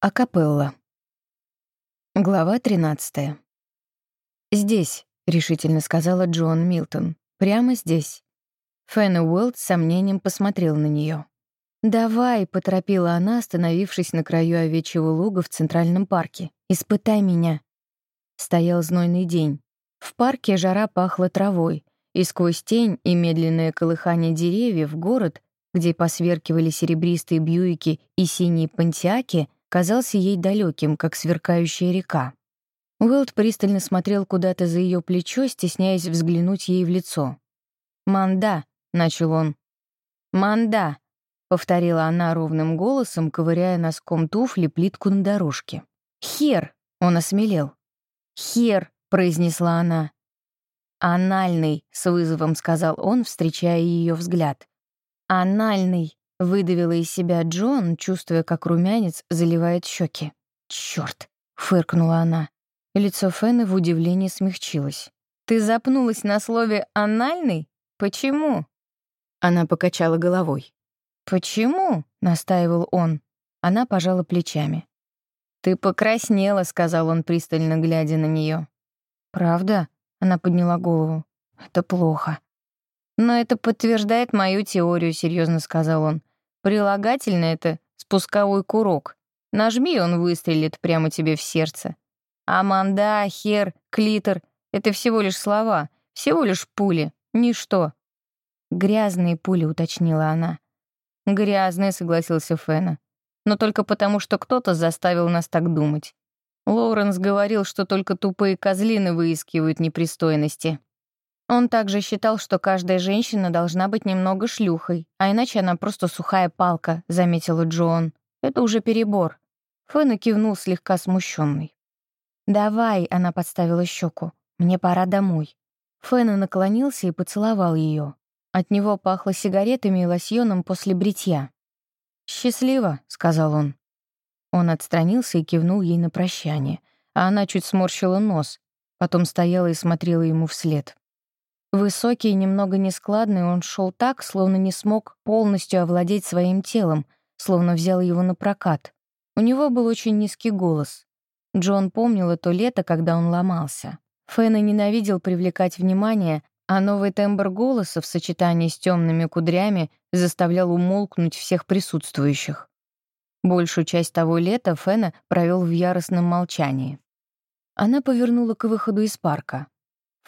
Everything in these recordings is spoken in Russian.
Акапелла. Глава 13. «Здесь», — решительно сказала Джон Милтон. «Прямо здесь». Фэн Уэлд с сомнением посмотрел на нее. «Давай», — поторопила она, остановившись на краю овечьего луга в Центральном парке. «Испытай меня». Стоял знойный день. В парке жара пахла травой, и сквозь тень и медленное колыхание деревьев город, где посверкивали серебристые бьюики и синие пантиаки — казался ей далеким, как сверкающая река. Уэлд пристально смотрел куда-то за ее плечо, стесняясь взглянуть ей в лицо. «Манда», — начал он. «Манда», — повторила она ровным голосом, ковыряя носком туфли плитку на дорожке. «Хер», — он осмелел. «Хер», — произнесла она. «Анальный», — с вызовом сказал он, встречая ее взгляд. «Анальный», Выдавила из себя Джон, чувствуя, как румянец заливает щеки. «Чёрт!» — фыркнула она. Лицо Фэна в удивлении смягчилось. «Ты запнулась на слове «анальный»? Почему?» Она покачала головой. «Почему?» — настаивал он. Она пожала плечами. «Ты покраснела», — сказал он, пристально глядя на нее. «Правда?» — она подняла голову. «Это плохо». «Но это подтверждает мою теорию», — серьезно сказал он. Прилагательное — это спусковой курок. Нажми, он выстрелит прямо тебе в сердце. Аманда, хер, клитор — это всего лишь слова, всего лишь пули, ничто. «Грязные пули», — уточнила она. «Грязные», — согласился Фэна. «Но только потому, что кто-то заставил нас так думать. Лоуренс говорил, что только тупые козлины выискивают непристойности. Он также считал, что каждая женщина должна быть немного шлюхой, а иначе она просто сухая палка, заметила Джон. Это уже перебор. Фэна кивнул слегка смущенный. «Давай», — она подставила щеку. «Мне пора домой». Фэна наклонился и поцеловал ее. От него пахло сигаретами и лосьоном после бритья. «Счастливо», — сказал он. Он отстранился и кивнул ей на прощание, а она чуть сморщила нос, потом стояла и смотрела ему вслед. Высокий и немного нескладный, он шел так, словно не смог полностью овладеть своим телом, словно взял его на прокат. У него был очень низкий голос. Джон помнил то лето, когда он ломался. Фэна ненавидел привлекать внимание, а новый тембр голоса в сочетании с темными кудрями заставлял умолкнуть всех присутствующих. Большую часть того лета Фэна провел в яростном молчании. Она повернула к выходу из парка.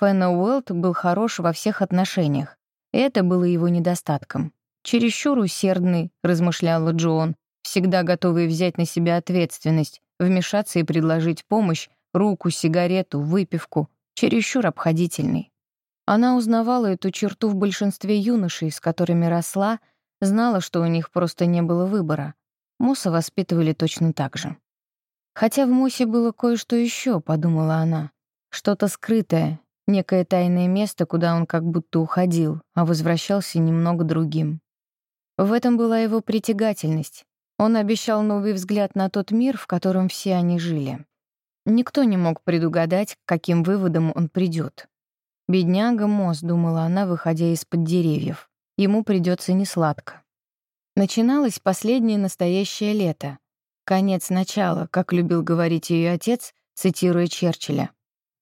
Фэна Уэлт был хорош во всех отношениях. Это было его недостатком. «Чересчур усердный», — размышляла Джоан, всегда готовый взять на себя ответственность, вмешаться и предложить помощь, руку, сигарету, выпивку. Чересчур обходительный. Она узнавала эту черту в большинстве юношей, с которыми росла, знала, что у них просто не было выбора. Муса воспитывали точно так же. Хотя в Мусе было кое-что еще, подумала она. Что-то скрытое, Некое тайное место, куда он как будто уходил, а возвращался немного другим. В этом была его притягательность. Он обещал новый взгляд на тот мир, в котором все они жили. Никто не мог предугадать, к каким выводам он придет. «Бедняга Мосс», — думала она, выходя из-под деревьев. «Ему придется несладко». Начиналось последнее настоящее лето. Конец начала, как любил говорить ее отец, цитируя Черчилля.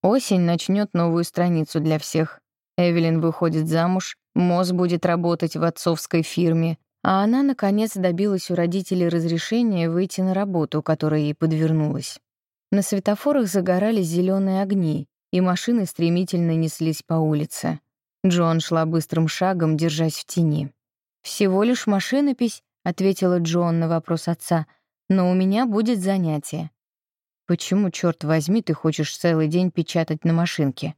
Осень начнет новую страницу для всех. Эвелин выходит замуж, Моз будет работать в отцовской фирме, а она, наконец, добилась у родителей разрешения выйти на работу, которая ей подвернулась. На светофорах загорались зеленые огни, и машины стремительно неслись по улице. Джон шла быстрым шагом, держась в тени. «Всего лишь машинопись», — ответила Джон на вопрос отца, «но у меня будет занятие. Почему, черт возьми, ты хочешь целый день печатать на машинке?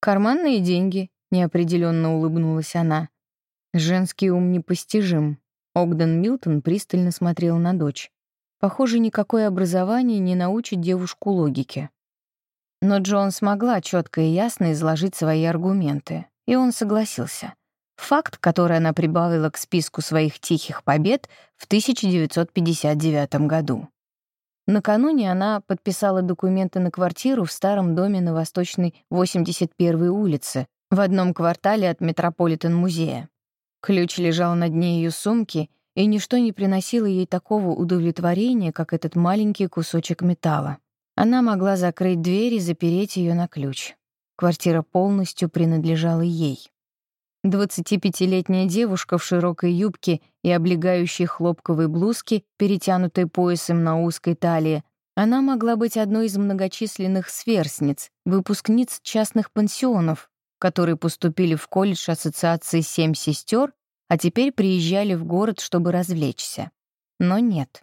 Карманные деньги, неопределенно улыбнулась она. Женский ум непостижим. Огден Милтон пристально смотрел на дочь. Похоже, никакое образование не научит девушку логике. Но Джон смогла четко и ясно изложить свои аргументы, и он согласился. Факт, который она прибавила к списку своих тихих побед в 1959 году. Накануне она подписала документы на квартиру в старом доме на Восточной 81-й улице, в одном квартале от Метрополитен-музея. Ключ лежал на дне ее сумки, и ничто не приносило ей такого удовлетворения, как этот маленький кусочек металла. Она могла закрыть дверь и запереть ее на ключ. Квартира полностью принадлежала ей. 25-летняя девушка в широкой юбке и облегающей хлопковой блузке, перетянутой поясом на узкой талии, она могла быть одной из многочисленных сверстниц, выпускниц частных пансионов, которые поступили в колледж Ассоциации «Семь сестер», а теперь приезжали в город, чтобы развлечься. Но нет.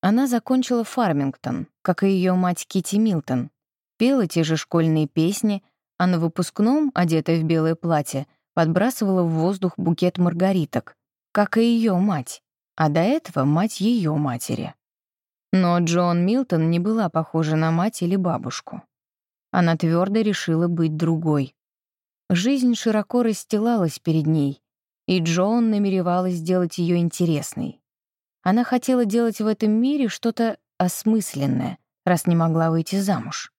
Она закончила Фармингтон, как и ее мать Кити Милтон, пела те же школьные песни, а на выпускном, одетая в белое платье, подбрасывала в воздух букет маргариток, как и ее мать, а до этого мать ее матери. Но Джон Милтон не была похожа на мать или бабушку. Она твердо решила быть другой. Жизнь широко расстилалась перед ней, и Джон намеревалась сделать ее интересной. Она хотела делать в этом мире что-то осмысленное, раз не могла выйти замуж.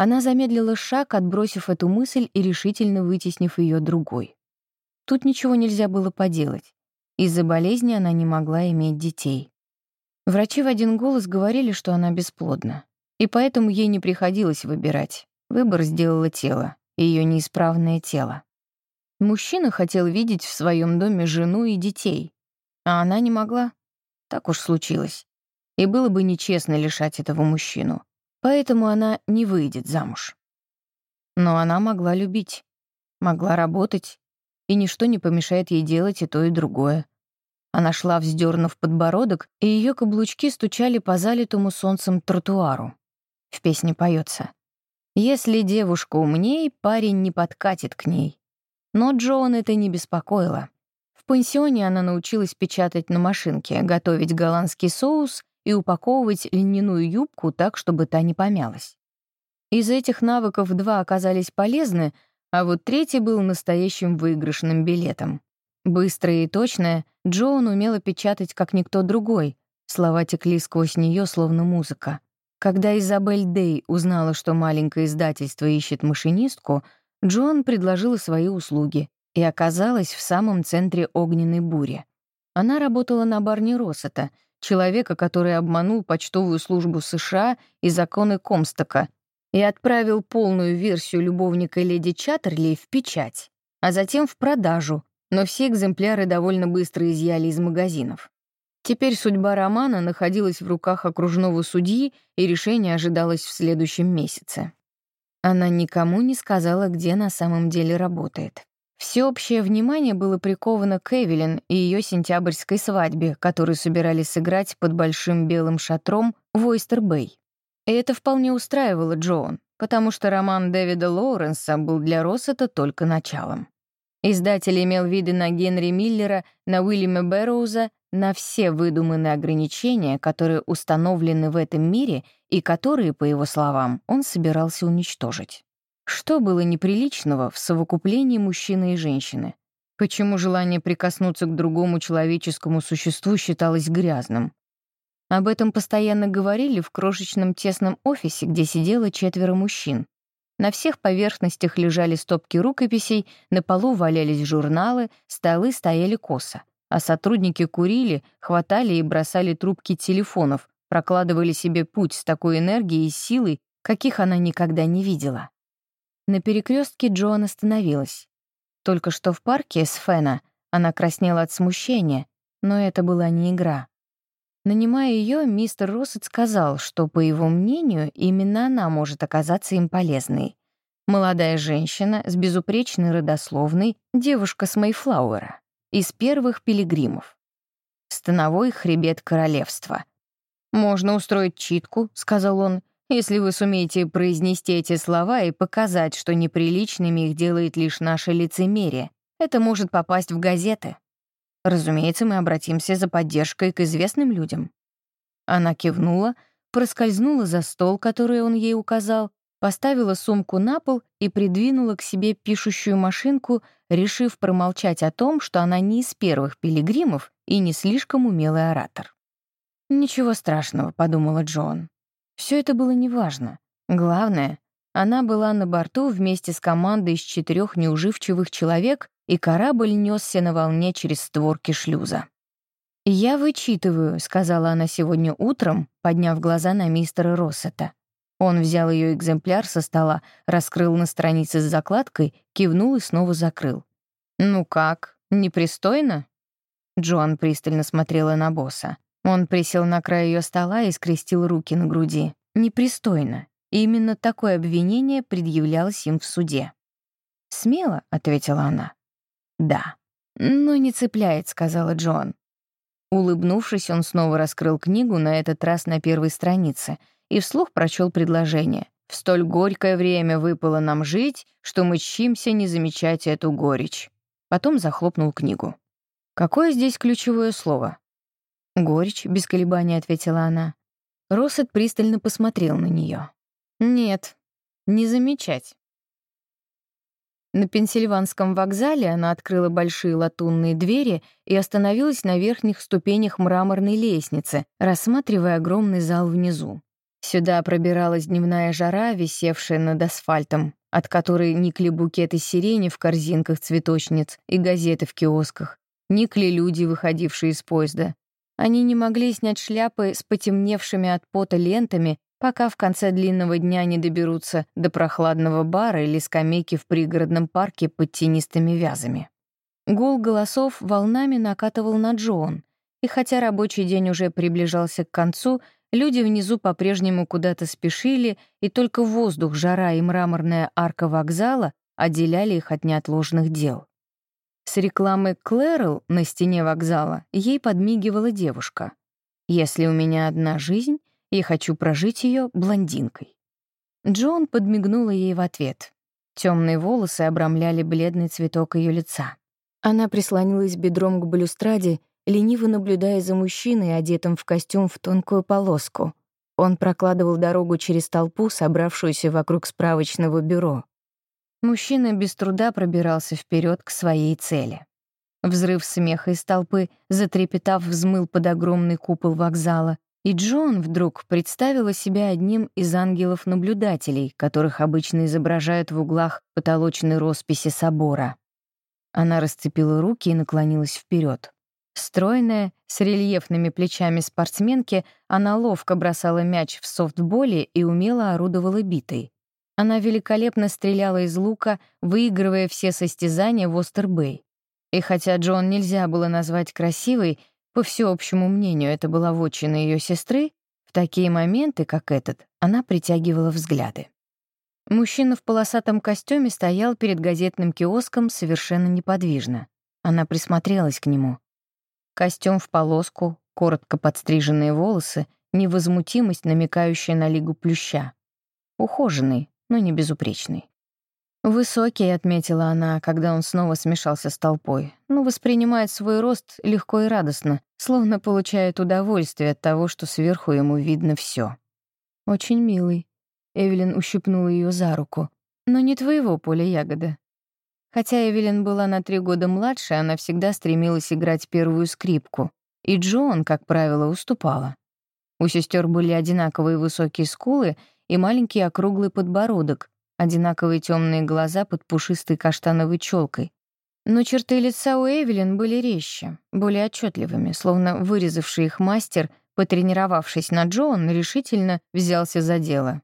Она замедлила шаг, отбросив эту мысль и решительно вытеснив ее другой. Тут ничего нельзя было поделать. Из-за болезни она не могла иметь детей. Врачи в один голос говорили, что она бесплодна. И поэтому ей не приходилось выбирать. Выбор сделало тело, ее неисправное тело. Мужчина хотел видеть в своем доме жену и детей, а она не могла. Так уж случилось. И было бы нечестно лишать этого мужчину. Поэтому она не выйдет замуж. Но она могла любить, могла работать, и ничто не помешает ей делать и то, и другое. Она шла, вздернув подбородок, и ее каблучки стучали по залитому солнцем тротуару. В песне поется: «Если девушка умней, парень не подкатит к ней». Но Джоан это не беспокоило. В пансионе она научилась печатать на машинке, готовить голландский соус и упаковывать льняную юбку так, чтобы та не помялась. Из этих навыков два оказались полезны, а вот третий был настоящим выигрышным билетом. Быстрая и точная, Джоан умела печатать, как никто другой. Слова текли сквозь нее, словно музыка. Когда Изабель Дей узнала, что маленькое издательство ищет машинистку, Джоан предложила свои услуги и оказалась в самом центре огненной бури. Она работала на Барни Россета, человека, который обманул почтовую службу США и законы Комстока и отправил полную версию любовника леди Чаттерли в печать, а затем в продажу, но все экземпляры довольно быстро изъяли из магазинов. Теперь судьба романа находилась в руках окружного судьи, и решение ожидалось в следующем месяце. Она никому не сказала, где на самом деле работает. Всеобщее внимание было приковано к Эвелин и ее сентябрьской свадьбе, которую собирались сыграть под большим белым шатром в Ойстер-Бэй. И это вполне устраивало Джоан, потому что роман Дэвида Лоуренса был для Россета только началом. Издатель имел виды на Генри Миллера, на Уильяма Бэрроуза, на все выдуманные ограничения, которые установлены в этом мире и которые, по его словам, он собирался уничтожить. Что было неприличного в совокуплении мужчины и женщины? Почему желание прикоснуться к другому человеческому существу считалось грязным? Об этом постоянно говорили в крошечном тесном офисе, где сидело четверо мужчин. На всех поверхностях лежали стопки рукописей, на полу валялись журналы, столы стояли косо. А сотрудники курили, хватали и бросали трубки телефонов, прокладывали себе путь с такой энергией и силой, каких она никогда не видела. На перекрестке Джоан остановилась. Только что в парке с Фена она краснела от смущения, но это была не игра. Нанимая ее, мистер Россет сказал, что, по его мнению, именно она может оказаться им полезной. Молодая женщина с безупречной родословной, девушка с Мейфлауэра, из первых пилигримов. Становой хребет королевства. «Можно устроить читку», — сказал он, «если вы сумеете произнести эти слова и показать, что неприличными их делает лишь наше лицемерие. Это может попасть в газеты». Разумеется, мы обратимся за поддержкой к известным людям. Она кивнула, проскользнула за стол, который он ей указал, поставила сумку на пол и придвинула к себе пишущую машинку, решив промолчать о том, что она не из первых пилигримов и не слишком умелый оратор. «Ничего страшного», — подумала Джон. Все это было неважно. Главное, она была на борту вместе с командой из четырех неуживчивых человек, и корабль несся на волне через створки шлюза. «Я вычитываю», — сказала она сегодня утром, подняв глаза на мистера Россета. Он взял ее экземпляр со стола, раскрыл на странице с закладкой, кивнул и снова закрыл. «Ну как, непристойно?» Джоан пристально смотрела на босса. Он присел на край ее стола и скрестил руки на груди. «Непристойно». И именно такое обвинение предъявлялось им в суде. «Смело», — ответила она. «Да». «Но не цепляет», — сказала Джоан. Улыбнувшись, он снова раскрыл книгу, на этот раз на первой странице, и вслух прочел предложение. «В столь горькое время выпало нам жить, что мы чимся не замечать эту горечь». Потом захлопнул книгу. «Какое здесь ключевое слово?» «Горечь», — без колебаний ответила она. Россет пристально посмотрел на нее. «Нет, не замечать». На Пенсильванском вокзале она открыла большие латунные двери и остановилась на верхних ступенях мраморной лестницы, рассматривая огромный зал внизу. Сюда пробиралась дневная жара, висевшая над асфальтом, от которой никли букеты сирени в корзинках цветочниц и газеты в киосках, никли люди, выходившие из поезда. Они не могли снять шляпы с потемневшими от пота лентами пока в конце длинного дня не доберутся до прохладного бара или скамейки в пригородном парке под тенистыми вязами. Гул голосов волнами накатывал на Джоан, и хотя рабочий день уже приближался к концу, люди внизу по-прежнему куда-то спешили, и только воздух, жара и мраморная арка вокзала отделяли их от неотложных дел. С рекламы Клэрл на стене вокзала ей подмигивала девушка. «Если у меня одна жизнь, и хочу прожить ее блондинкой. Джон подмигнула ей в ответ. Темные волосы обрамляли бледный цветок ее лица. Она прислонилась бедром к балюстраде, лениво наблюдая за мужчиной, одетым в костюм в тонкую полоску. Он прокладывал дорогу через толпу, собравшуюся вокруг справочного бюро. Мужчина без труда пробирался вперед к своей цели. Взрыв смеха из толпы, затрепетав, взмыл под огромный купол вокзала, и Джон вдруг представила себя одним из ангелов-наблюдателей, которых обычно изображают в углах потолочной росписи собора. Она расцепила руки и наклонилась вперед. Стройная, с рельефными плечами спортсменки, она ловко бросала мяч в софтболе и умело орудовала битой. Она великолепно стреляла из лука, выигрывая все состязания в Остербэй. И хотя Джон нельзя было назвать красивой, по всеобщему мнению, это была вотчина ее сестры, в такие моменты, как этот, она притягивала взгляды. Мужчина в полосатом костюме стоял перед газетным киоском совершенно неподвижно. Она присмотрелась к нему. Костюм в полоску, коротко подстриженные волосы, невозмутимость, намекающая на лигу плюща. Ухоженный, но не безупречный. «Высокий», — отметила она, когда он снова смешался с толпой, но воспринимает свой рост легко и радостно, словно получает удовольствие от того, что сверху ему видно все. «Очень милый». Эвелин ущипнула ее за руку. «Но не твоего поля ягода». Хотя Эвелин была на три года младше, она всегда стремилась играть первую скрипку, и Джон, как правило, уступала. У сестер были одинаковые высокие скулы и маленький округлый подбородок, одинаковые темные глаза под пушистой каштановой челкой. Но черты лица у Эвелин были резче, более отчетливыми, словно вырезавший их мастер, потренировавшись на Джоан, решительно взялся за дело.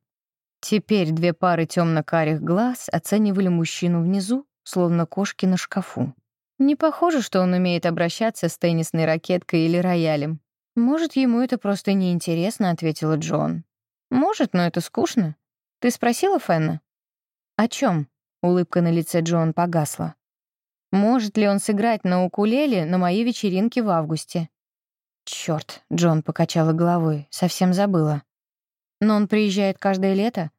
Теперь две пары темно-карих глаз оценивали мужчину внизу, словно кошки на шкафу. Не похоже, что он умеет обращаться с теннисной ракеткой или роялем. «Может, ему это просто неинтересно», — ответила Джон. «Может, но это скучно. Ты спросила Фенна?» «О чем? улыбка на лице Джон погасла. «Может ли он сыграть на укулеле на моей вечеринке в августе?» Черт, Джон покачала головой, совсем забыла. «Но он приезжает каждое лето?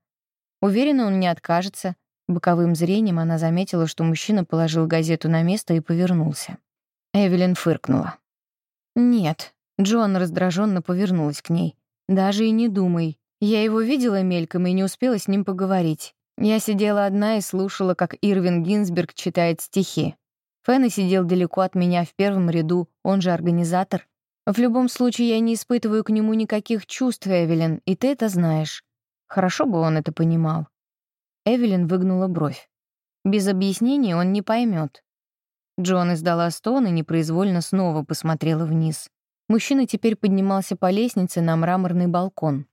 Уверена, он не откажется». Боковым зрением она заметила, что мужчина положил газету на место и повернулся. Эвелин фыркнула. «Нет», — Джон раздраженно повернулась к ней. «Даже и не думай. Я его видела мельком и не успела с ним поговорить. Я сидела одна и слушала, как Ирвин Гинзберг читает стихи. Фэнни сидел далеко от меня в первом ряду, он же организатор. В любом случае, я не испытываю к нему никаких чувств, Эвелин, и ты это знаешь. Хорошо бы он это понимал. Эвелин выгнула бровь. Без объяснений он не поймет. Джон издала стон и непроизвольно снова посмотрела вниз. Мужчина теперь поднимался по лестнице на мраморный балкон.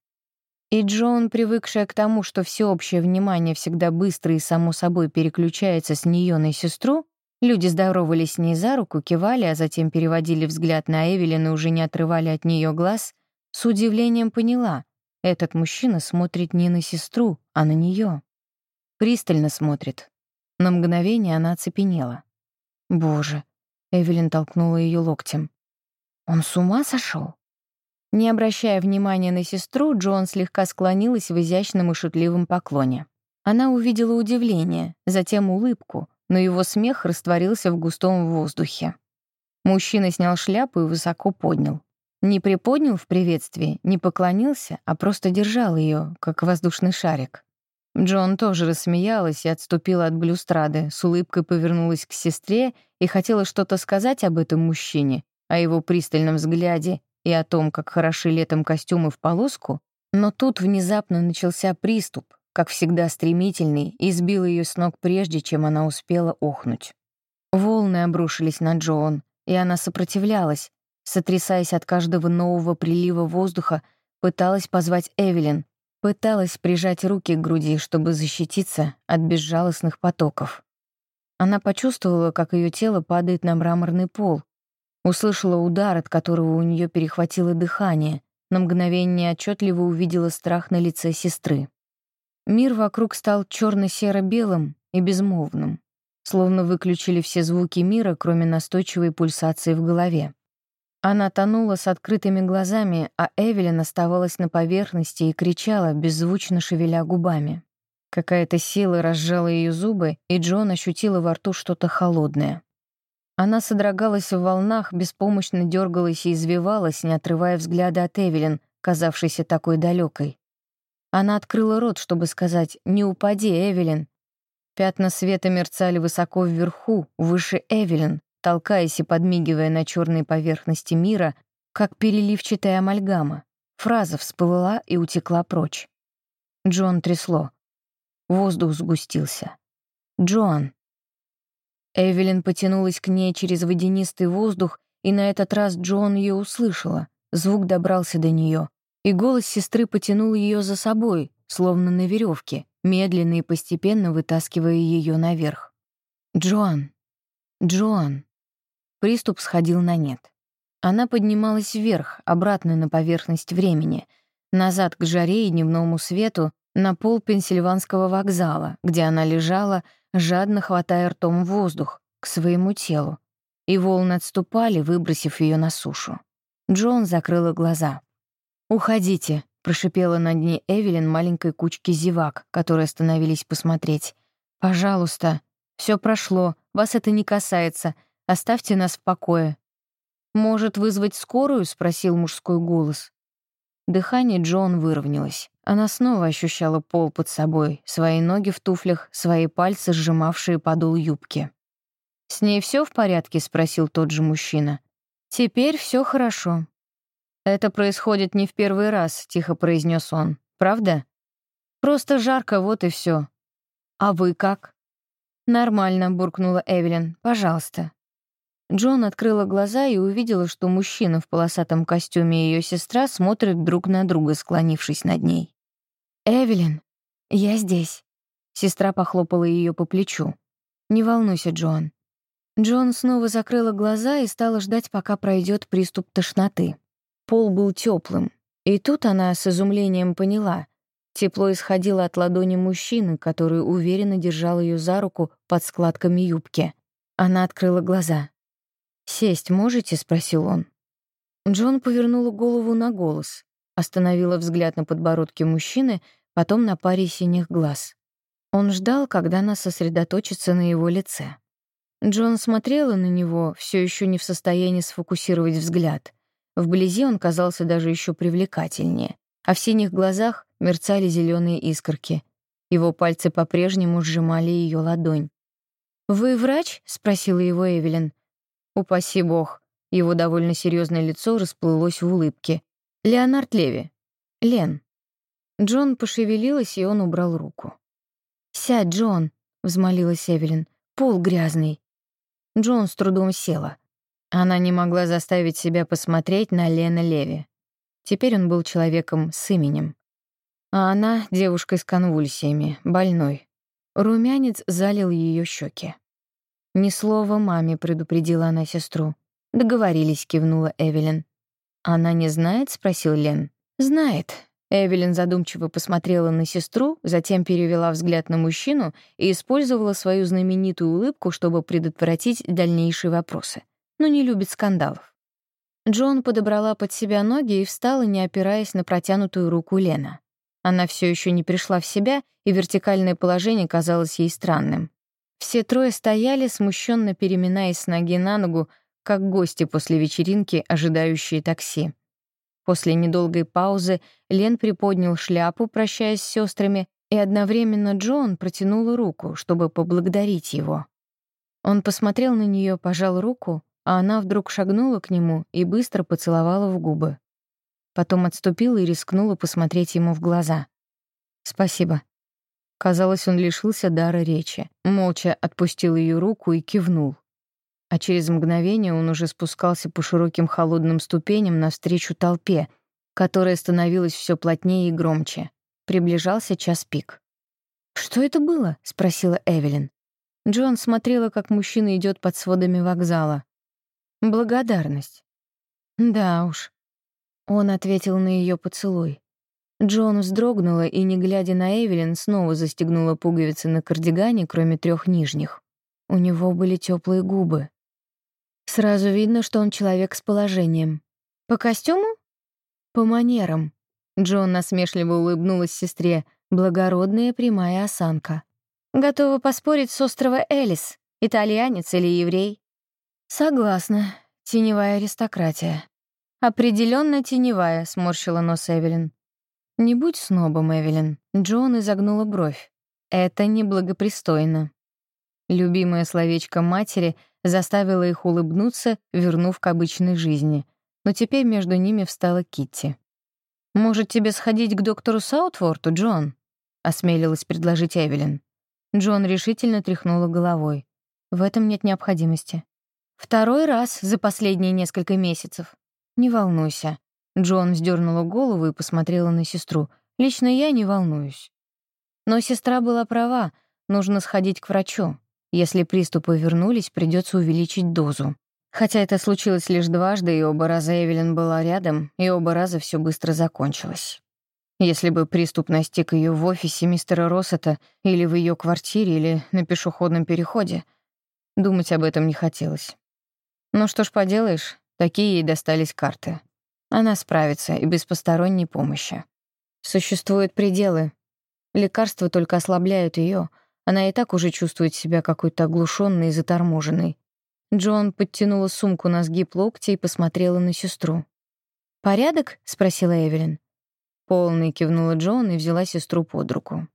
И Джон, привыкшая к тому, что всеобщее внимание всегда быстро и само собой переключается с нее на сестру, люди здоровались с ней за руку, кивали, а затем переводили взгляд на Эвелин и уже не отрывали от нее глаз, с удивлением поняла — этот мужчина смотрит не на сестру, а на нее. Пристально смотрит. На мгновение она оцепенела. «Боже!» — Эвелин толкнула ее локтем. «Он с ума сошел? Не обращая внимания на сестру, Джон слегка склонилась в изящном и шутливом поклоне. Она увидела удивление, затем улыбку, но его смех растворился в густом воздухе. Мужчина снял шляпу и высоко поднял. Не приподнял в приветствии, не поклонился, а просто держал ее, как воздушный шарик. Джон тоже рассмеялась и отступила от блюстрады, с улыбкой повернулась к сестре и хотела что-то сказать об этом мужчине, о его пристальном взгляде и о том, как хороши летом костюмы в полоску, но тут внезапно начался приступ, как всегда стремительный, и сбил ее с ног прежде, чем она успела охнуть. Волны обрушились на Джоан, и она сопротивлялась, сотрясаясь от каждого нового прилива воздуха, пыталась позвать Эвелин, пыталась прижать руки к груди, чтобы защититься от безжалостных потоков. Она почувствовала, как ее тело падает на мраморный пол, Услышала удар, от которого у нее перехватило дыхание. На мгновение отчетливо увидела страх на лице сестры. Мир вокруг стал черно серо белым и безмолвным, словно выключили все звуки мира, кроме настойчивой пульсации в голове. Она тонула с открытыми глазами, а Эвелин оставалась на поверхности и кричала, беззвучно шевеля губами. Какая-то сила разжала ее зубы, и Джон ощутила во рту что-то холодное. Она содрогалась в волнах, беспомощно дергалась и извивалась, не отрывая взгляда от Эвелин, казавшейся такой далекой. Она открыла рот, чтобы сказать «Не упади, Эвелин». Пятна света мерцали высоко вверху, выше Эвелин, толкаясь и подмигивая на черной поверхности мира, как переливчатая амальгама. Фраза всплыла и утекла прочь. Джон трясло. Воздух сгустился. «Джоан!» Эвелин потянулась к ней через водянистый воздух, и на этот раз Джон ее услышала. Звук добрался до нее, и голос сестры потянул ее за собой, словно на веревке, медленно и постепенно вытаскивая ее наверх. «Джоан! Джоан!» Приступ сходил на нет. Она поднималась вверх, обратно на поверхность времени, назад к жаре и дневному свету, на пол Пенсильванского вокзала, где она лежала, жадно хватая ртом воздух к своему телу, и волны отступали, выбросив ее на сушу. Джон закрыла глаза. «Уходите», — прошипела над ней Эвелин маленькой кучки зевак, которые остановились посмотреть. «Пожалуйста, все прошло, вас это не касается, оставьте нас в покое». «Может, вызвать скорую?» — спросил мужской голос. Дыхание Джон выровнялось. Она снова ощущала пол под собой, свои ноги в туфлях, свои пальцы, сжимавшие подол юбки. «С ней все в порядке?» — спросил тот же мужчина. «Теперь все хорошо». «Это происходит не в первый раз», — тихо произнес он. «Правда?» «Просто жарко, вот и все. «А вы как?» «Нормально», — буркнула Эвелин. «Пожалуйста». Джон открыла глаза и увидела, что мужчина в полосатом костюме и ее сестра смотрят друг на друга, склонившись над ней. «Эвелин, я здесь». Сестра похлопала ее по плечу. «Не волнуйся, Джон». Джон снова закрыла глаза и стала ждать, пока пройдет приступ тошноты. Пол был теплым, и тут она с изумлением поняла. Тепло исходило от ладони мужчины, который уверенно держал ее за руку под складками юбки. Она открыла глаза. «Сесть можете?» — спросил он. Джон повернула голову на голос, остановила взгляд на подбородке мужчины, потом на паре синих глаз. Он ждал, когда она сосредоточится на его лице. Джон смотрела на него, все еще не в состоянии сфокусировать взгляд. Вблизи он казался даже еще привлекательнее, а в синих глазах мерцали зеленые искорки. Его пальцы по-прежнему сжимали ее ладонь. «Вы врач?» — спросила его Эвелин. Упаси бог. Его довольно серьезное лицо расплылось в улыбке. Леонард Леви. Лен. Джон пошевелилась, и он убрал руку. «Сядь, Джон», — взмолилась Эвелин. «Пол грязный». Джон с трудом села. Она не могла заставить себя посмотреть на Лена Леви. Теперь он был человеком с именем. А она — девушкой с конвульсиями, больной. Румянец залил ее щеки. «Ни слова маме», — предупредила она сестру. «Договорились», — кивнула Эвелин. «Она не знает?» — спросил Лен. «Знает». Эвелин задумчиво посмотрела на сестру, затем перевела взгляд на мужчину и использовала свою знаменитую улыбку, чтобы предотвратить дальнейшие вопросы. Но не любит скандалов. Джон подобрала под себя ноги и встала, не опираясь на протянутую руку Лена. Она все еще не пришла в себя, и вертикальное положение казалось ей странным. Все трое стояли, смущенно переминаясь с ноги на ногу, как гости после вечеринки, ожидающие такси. После недолгой паузы Лен приподнял шляпу, прощаясь с сестрами, и одновременно Джон протянула руку, чтобы поблагодарить его. Он посмотрел на нее, пожал руку, а она вдруг шагнула к нему и быстро поцеловала в губы. Потом отступила и рискнула посмотреть ему в глаза. «Спасибо». Казалось, он лишился дара речи. Молча отпустил ее руку и кивнул. А через мгновение он уже спускался по широким холодным ступеням навстречу толпе, которая становилась все плотнее и громче. Приближался час пик. «Что это было?» — спросила Эвелин. Джон смотрела, как мужчина идет под сводами вокзала. «Благодарность». «Да уж». Он ответил на ее поцелуй. Джон вздрогнула и, не глядя на Эвелин, снова застегнула пуговицы на кардигане, кроме трех нижних. У него были теплые губы. Сразу видно, что он человек с положением. По костюму? По манерам. Джон насмешливо улыбнулась сестре. Благородная прямая осанка. Готова поспорить с острова Элис. Итальянец или еврей? Согласна. Теневая аристократия. Определенно теневая, сморщила нос Эвелин. «Не будь снобом, Эвелин». Джон изогнула бровь. «Это неблагопристойно». Любимое словечко матери заставило их улыбнуться, вернув к обычной жизни. Но теперь между ними встала Китти. «Может, тебе сходить к доктору Саутворту, Джон?» — осмелилась предложить Эвелин. Джон решительно тряхнула головой. «В этом нет необходимости. Второй раз за последние несколько месяцев. Не волнуйся. Джон вздернула голову и посмотрела на сестру. «Лично я не волнуюсь». Но сестра была права, нужно сходить к врачу. Если приступы вернулись, придется увеличить дозу. Хотя это случилось лишь дважды, и оба раза Эвелин была рядом, и оба раза все быстро закончилось. Если бы приступ настиг ее в офисе мистера Россета или в ее квартире, или на пешеходном переходе, думать об этом не хотелось. Ну что ж поделаешь, такие ей достались карты. Она справится и без посторонней помощи. Существуют пределы. Лекарства только ослабляют ее. Она и так уже чувствует себя какой-то оглушенной и заторможенной. Джон подтянула сумку на сгиб локтя и посмотрела на сестру. «Порядок?» — спросила Эвелин. Полный кивнула Джон и взяла сестру под руку.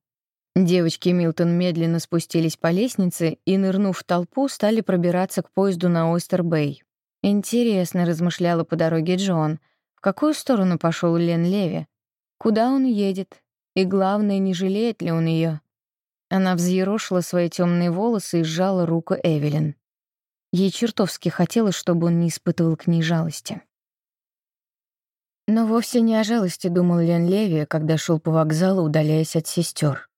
Девочки Милтон медленно спустились по лестнице и, нырнув в толпу, стали пробираться к поезду на Ойстер-Бэй. «Интересно», — размышляла по дороге Джон, в какую сторону пошел Лен Леви? Куда он едет? И главное, не жалеет ли он ее? Она взъерошила свои темные волосы и сжала руку Эвелин. Ей чертовски хотелось, чтобы он не испытывал к ней жалости. Но вовсе не о жалости думал Лен Леви, когда шел по вокзалу, удаляясь от сестер.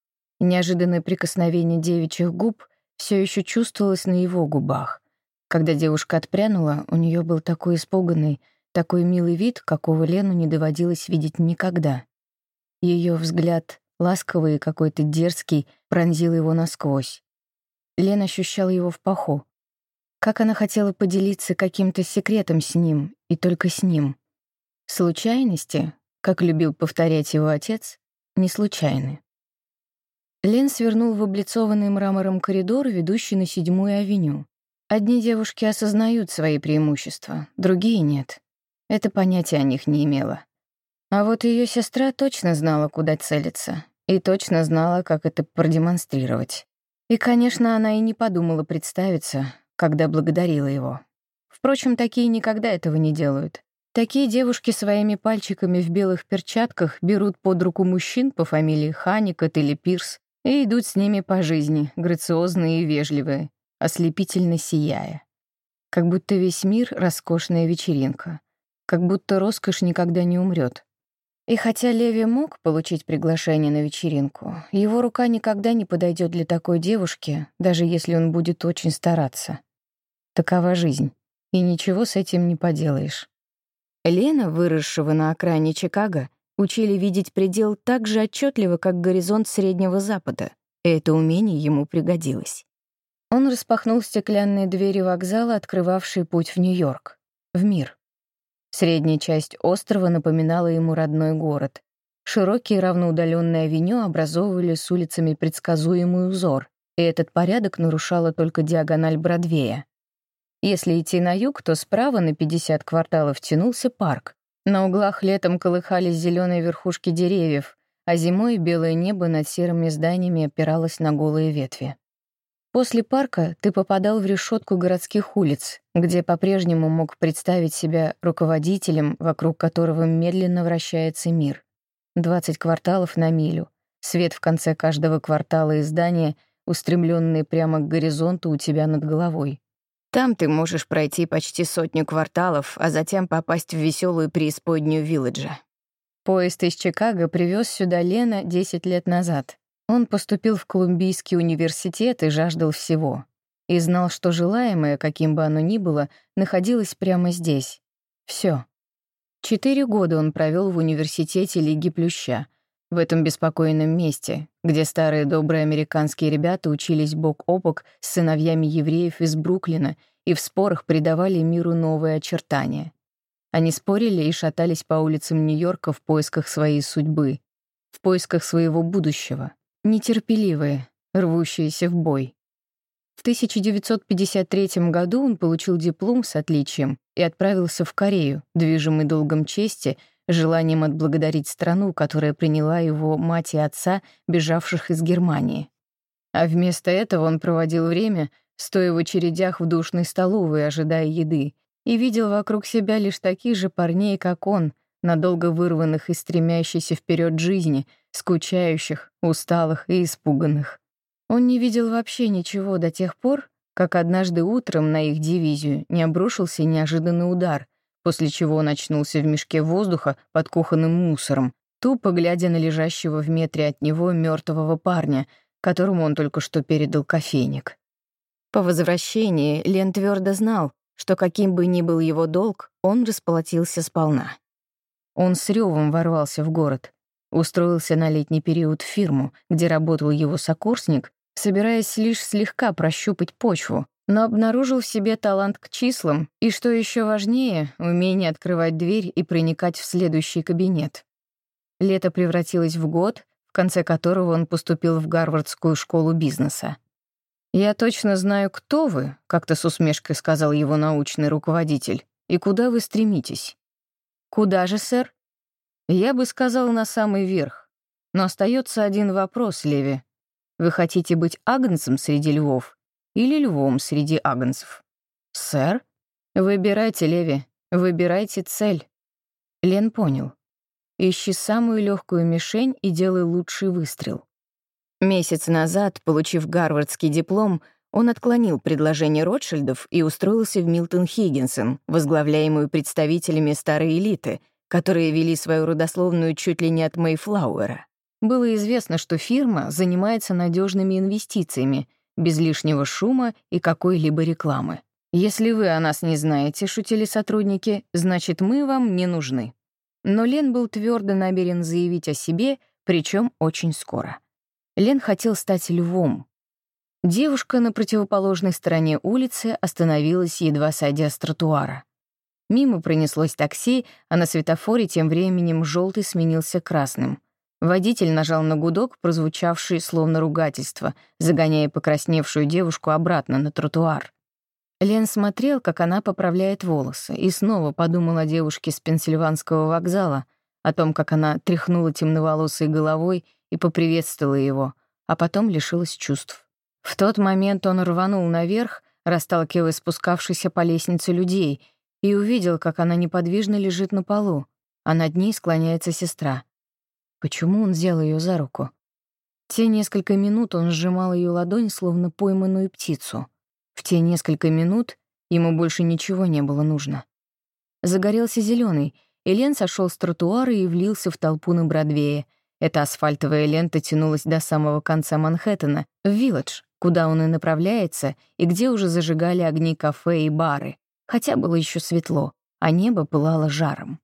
Неожиданное прикосновение девичьих губ все еще чувствовалось на его губах. Когда девушка отпрянула, у нее был такой испуганный, такой милый вид, какого Лену не доводилось видеть никогда. Ее взгляд, ласковый и какой-то дерзкий, пронзил его насквозь. Лен ощущал его в паху. Как она хотела поделиться каким-то секретом с ним, и только с ним. Случайности, как любил повторять его отец, не случайны. Лен свернул в облицованный мрамором коридор, ведущий на седьмую авеню. Одни девушки осознают свои преимущества, другие — нет. Это понятие о них не имело. А вот ее сестра точно знала, куда целиться, и точно знала, как это продемонстрировать. И, конечно, она и не подумала представиться, когда благодарила его. Впрочем, такие никогда этого не делают. Такие девушки своими пальчиками в белых перчатках берут под руку мужчин по фамилии Ханикот или Пирс и идут с ними по жизни, грациозные и вежливые, ослепительно сияя. Как будто весь мир — роскошная вечеринка. Как будто роскошь никогда не умрет. И хотя Леви мог получить приглашение на вечеринку, его рука никогда не подойдет для такой девушки, даже если он будет очень стараться. Такова жизнь, и ничего с этим не поделаешь. Лена, выросшего на окраине Чикаго, учили видеть предел так же отчетливо, как горизонт Среднего Запада, и это умение ему пригодилось. Он распахнул стеклянные двери вокзала, открывавшие путь в Нью-Йорк, в мир. Средняя часть острова напоминала ему родной город. Широкие равноудаленные авеню образовывали с улицами предсказуемый узор, и этот порядок нарушала только диагональ Бродвея. Если идти на юг, то справа на 50 кварталов тянулся парк. На углах летом колыхались зеленые верхушки деревьев, а зимой белое небо над серыми зданиями опиралось на голые ветви. После парка ты попадал в решетку городских улиц, где по-прежнему мог представить себя руководителем, вокруг которого медленно вращается мир. 20 кварталов на милю. Свет в конце каждого квартала и здания, устремленные прямо к горизонту у тебя над головой. Там ты можешь пройти почти сотню кварталов, а затем попасть в веселую преисподнюю Вилледжа. Поезд из Чикаго привез сюда Лена 10 лет назад. Он поступил в Колумбийский университет и жаждал всего. И знал, что желаемое, каким бы оно ни было, находилось прямо здесь. Все. Четыре года он провел в университете Лиги Плюща, в этом беспокойном месте, где старые добрые американские ребята учились бок о бок с сыновьями евреев из Бруклина и в спорах придавали миру новые очертания. Они спорили и шатались по улицам Нью-Йорка в поисках своей судьбы, в поисках своего будущего нетерпеливые, рвущиеся в бой. В 1953 году он получил диплом с отличием и отправился в Корею, движимый долгом чести, желанием отблагодарить страну, которая приняла его мать и отца, бежавших из Германии. А вместо этого он проводил время, стоя в очередях в душной столовой, ожидая еды, и видел вокруг себя лишь таких же парней, как он, надолго вырванных из стремящейся вперед жизни, скучающих, усталых и испуганных. Он не видел вообще ничего до тех пор, как однажды утром на их дивизию не обрушился неожиданный удар, после чего он очнулся в мешке воздуха под кухонным мусором, тупо глядя на лежащего в метре от него мертвого парня, которому он только что передал кофейник. По возвращении Лен твердо знал, что каким бы ни был его долг, он расплатился сполна. Он с ревом ворвался в город, устроился на летний период в фирму, где работал его сокурсник, собираясь лишь слегка прощупать почву, но обнаружил в себе талант к числам и, что еще важнее, умение открывать дверь и проникать в следующий кабинет. Лето превратилось в год, в конце которого он поступил в Гарвардскую школу бизнеса. «Я точно знаю, кто вы», — как-то с усмешкой сказал его научный руководитель, «и куда вы стремитесь. «Куда же, сэр?» «Я бы сказал, на самый верх. Но остается один вопрос, Леви. Вы хотите быть агнцем среди львов или львом среди агнцев?» «Сэр?» «Выбирайте, Леви, выбирайте цель». Лен понял. Ищи самую легкую мишень и делай лучший выстрел. Месяц назад, получив гарвардский диплом, он отклонил предложение Ротшильдов и устроился в Милтон Хиггинсон, возглавляемую представителями старой элиты, которые вели свою родословную чуть ли не от Мейфлауэра. Было известно, что фирма занимается надежными инвестициями, без лишнего шума и какой-либо рекламы. «Если вы о нас не знаете», — шутили сотрудники, «значит, мы вам не нужны». Но Лен был твердо намерен заявить о себе, причем очень скоро. Лен хотел стать львом, Девушка на противоположной стороне улицы остановилась, едва сойдя с тротуара. Мимо пронеслось такси, а на светофоре тем временем желтый сменился красным. Водитель нажал на гудок, прозвучавший словно ругательство, загоняя покрасневшую девушку обратно на тротуар. Лен смотрел, как она поправляет волосы, и снова подумал о девушке с Пенсильванского вокзала, о том, как она тряхнула темноволосой головой и поприветствовала его, а потом лишилась чувств. В тот момент он рванул наверх, расталкивая спускавшихся по лестнице людей, и увидел, как она неподвижно лежит на полу, а над ней склоняется сестра. Почему он взял ее за руку? Те несколько минут он сжимал ее ладонь, словно пойманную птицу. В те несколько минут ему больше ничего не было нужно. Загорелся зеленый, и Лен сошел с тротуара и влился в толпу на Бродвее. Эта асфальтовая лента тянулась до самого конца Манхэттена, в Вилледж, куда он и направляется, и где уже зажигали огни кафе и бары, хотя было еще светло, а небо пылало жаром.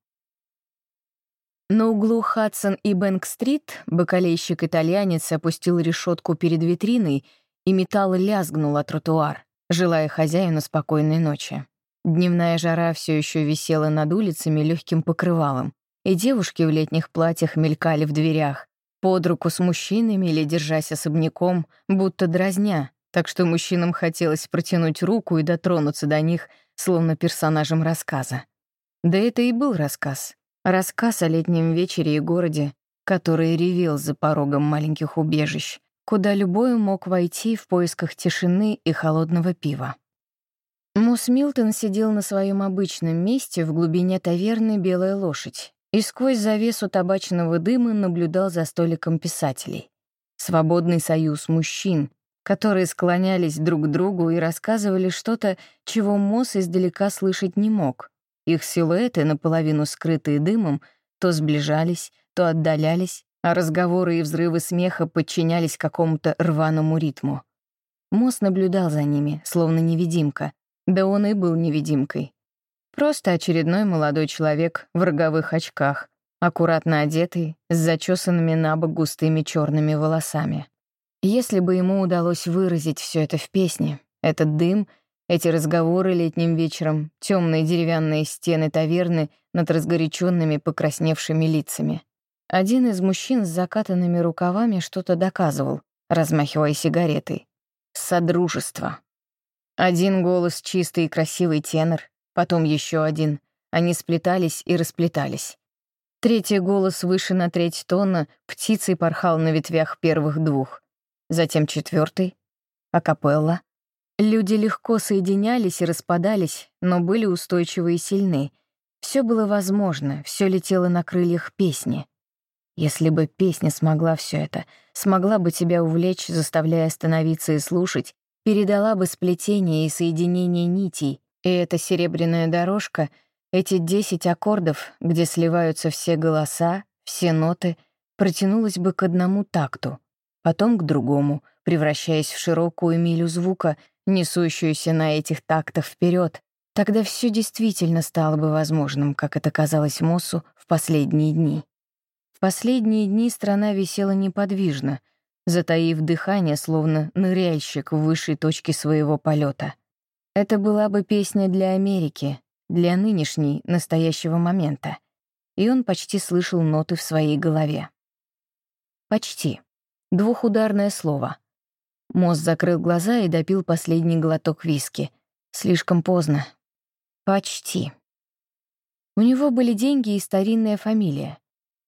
На углу Хадсон и Бэнк-стрит бакалейщик-итальянец опустил решетку перед витриной, и металл лязгнул о тротуар, желая хозяину спокойной ночи. Дневная жара все еще висела над улицами легким покрывалом, и девушки в летних платьях мелькали в дверях, под руку с мужчинами или держась особняком, будто дразня, так что мужчинам хотелось протянуть руку и дотронуться до них, словно персонажем рассказа. Да это и был рассказ. Рассказ о летнем вечере и городе, который ревел за порогом маленьких убежищ, куда любой мог войти в поисках тишины и холодного пива. Мосс Милтон сидел на своем обычном месте в глубине таверны «Белая лошадь» и сквозь завесу табачного дыма наблюдал за столиком писателей. Свободный союз мужчин, которые склонялись друг к другу и рассказывали что-то, чего Мосс издалека слышать не мог. Их силуэты, наполовину скрытые дымом, то сближались, то отдалялись, а разговоры и взрывы смеха подчинялись какому-то рваному ритму. Мосс наблюдал за ними, словно невидимка, да он и был невидимкой. Просто очередной молодой человек в роговых очках, аккуратно одетый, с зачесанными на бок густыми черными волосами. Если бы ему удалось выразить все это в песне, этот дым, эти разговоры летним вечером, темные деревянные стены таверны над разгоряченными покрасневшими лицами. Один из мужчин с закатанными рукавами что-то доказывал, размахивая сигаретой. Содружество. Один голос чистый и красивый тенор, потом еще один. Они сплетались и расплетались. Третий голос выше на треть тона птицей порхал на ветвях первых двух. Затем четвертый, акапелла. Люди легко соединялись и распадались, но были устойчивы и сильны. Все было возможно, все летело на крыльях песни. Если бы песня смогла все это, смогла бы тебя увлечь, заставляя остановиться и слушать, передала бы сплетение и соединение нитей, и эта серебряная дорожка, эти десять аккордов, где сливаются все голоса, все ноты, протянулась бы к одному такту, потом к другому, превращаясь в широкую милю звука, несущуюся на этих тактах вперед. Тогда все действительно стало бы возможным, как это казалось Моссу в последние дни. В последние дни страна висела неподвижно — затаив дыхание, словно ныряльщик в высшей точке своего полета. Это была бы песня для Америки, для нынешней, настоящего момента. И он почти слышал ноты в своей голове. Почти. Двухударное слово. Мост закрыл глаза и допил последний глоток виски. Слишком поздно. Почти. У него были деньги и старинная фамилия.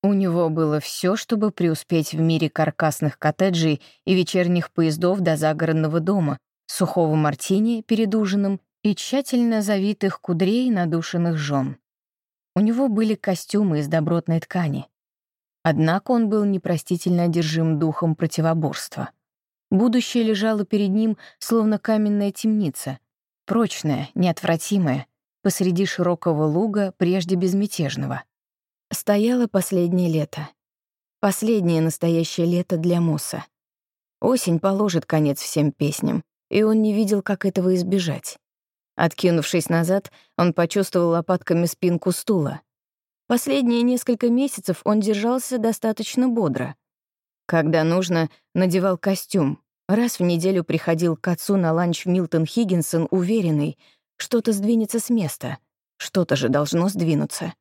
У него было все, чтобы преуспеть в мире каркасных коттеджей и вечерних поездов до загородного дома, сухого мартини перед ужином и тщательно завитых кудрей надушенных жен. У него были костюмы из добротной ткани. Однако он был непростительно одержим духом противоборства. Будущее лежало перед ним, словно каменная темница, прочная, неотвратимая, посреди широкого луга, прежде безмятежного. Стояло последнее лето. Последнее настоящее лето для Муса. Осень положит конец всем песням, и он не видел, как этого избежать. Откинувшись назад, он почувствовал лопатками спинку стула. Последние несколько месяцев он держался достаточно бодро. Когда нужно, надевал костюм. Раз в неделю приходил к отцу на ланч Милтон Хиггинсон уверенный, что-то сдвинется с места, что-то же должно сдвинуться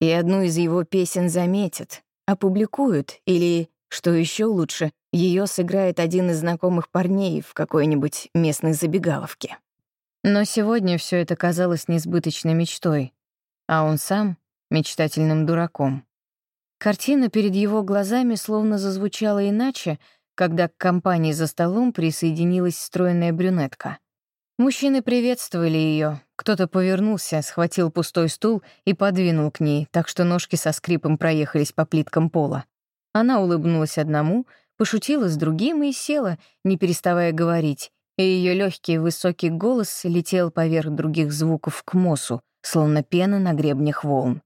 и одну из его песен заметят, опубликуют или, что еще лучше, ее сыграет один из знакомых парней в какой-нибудь местной забегаловке. Но сегодня все это казалось несбыточной мечтой, а он сам — мечтательным дураком. Картина перед его глазами словно зазвучала иначе, когда к компании за столом присоединилась стройная брюнетка. Мужчины приветствовали ее. Кто-то повернулся, схватил пустой стул и подвинул к ней, так что ножки со скрипом проехались по плиткам пола. Она улыбнулась одному, пошутила с другим и села, не переставая говорить, и ее легкий высокий голос летел поверх других звуков к Мосу, словно пена на гребнях волн.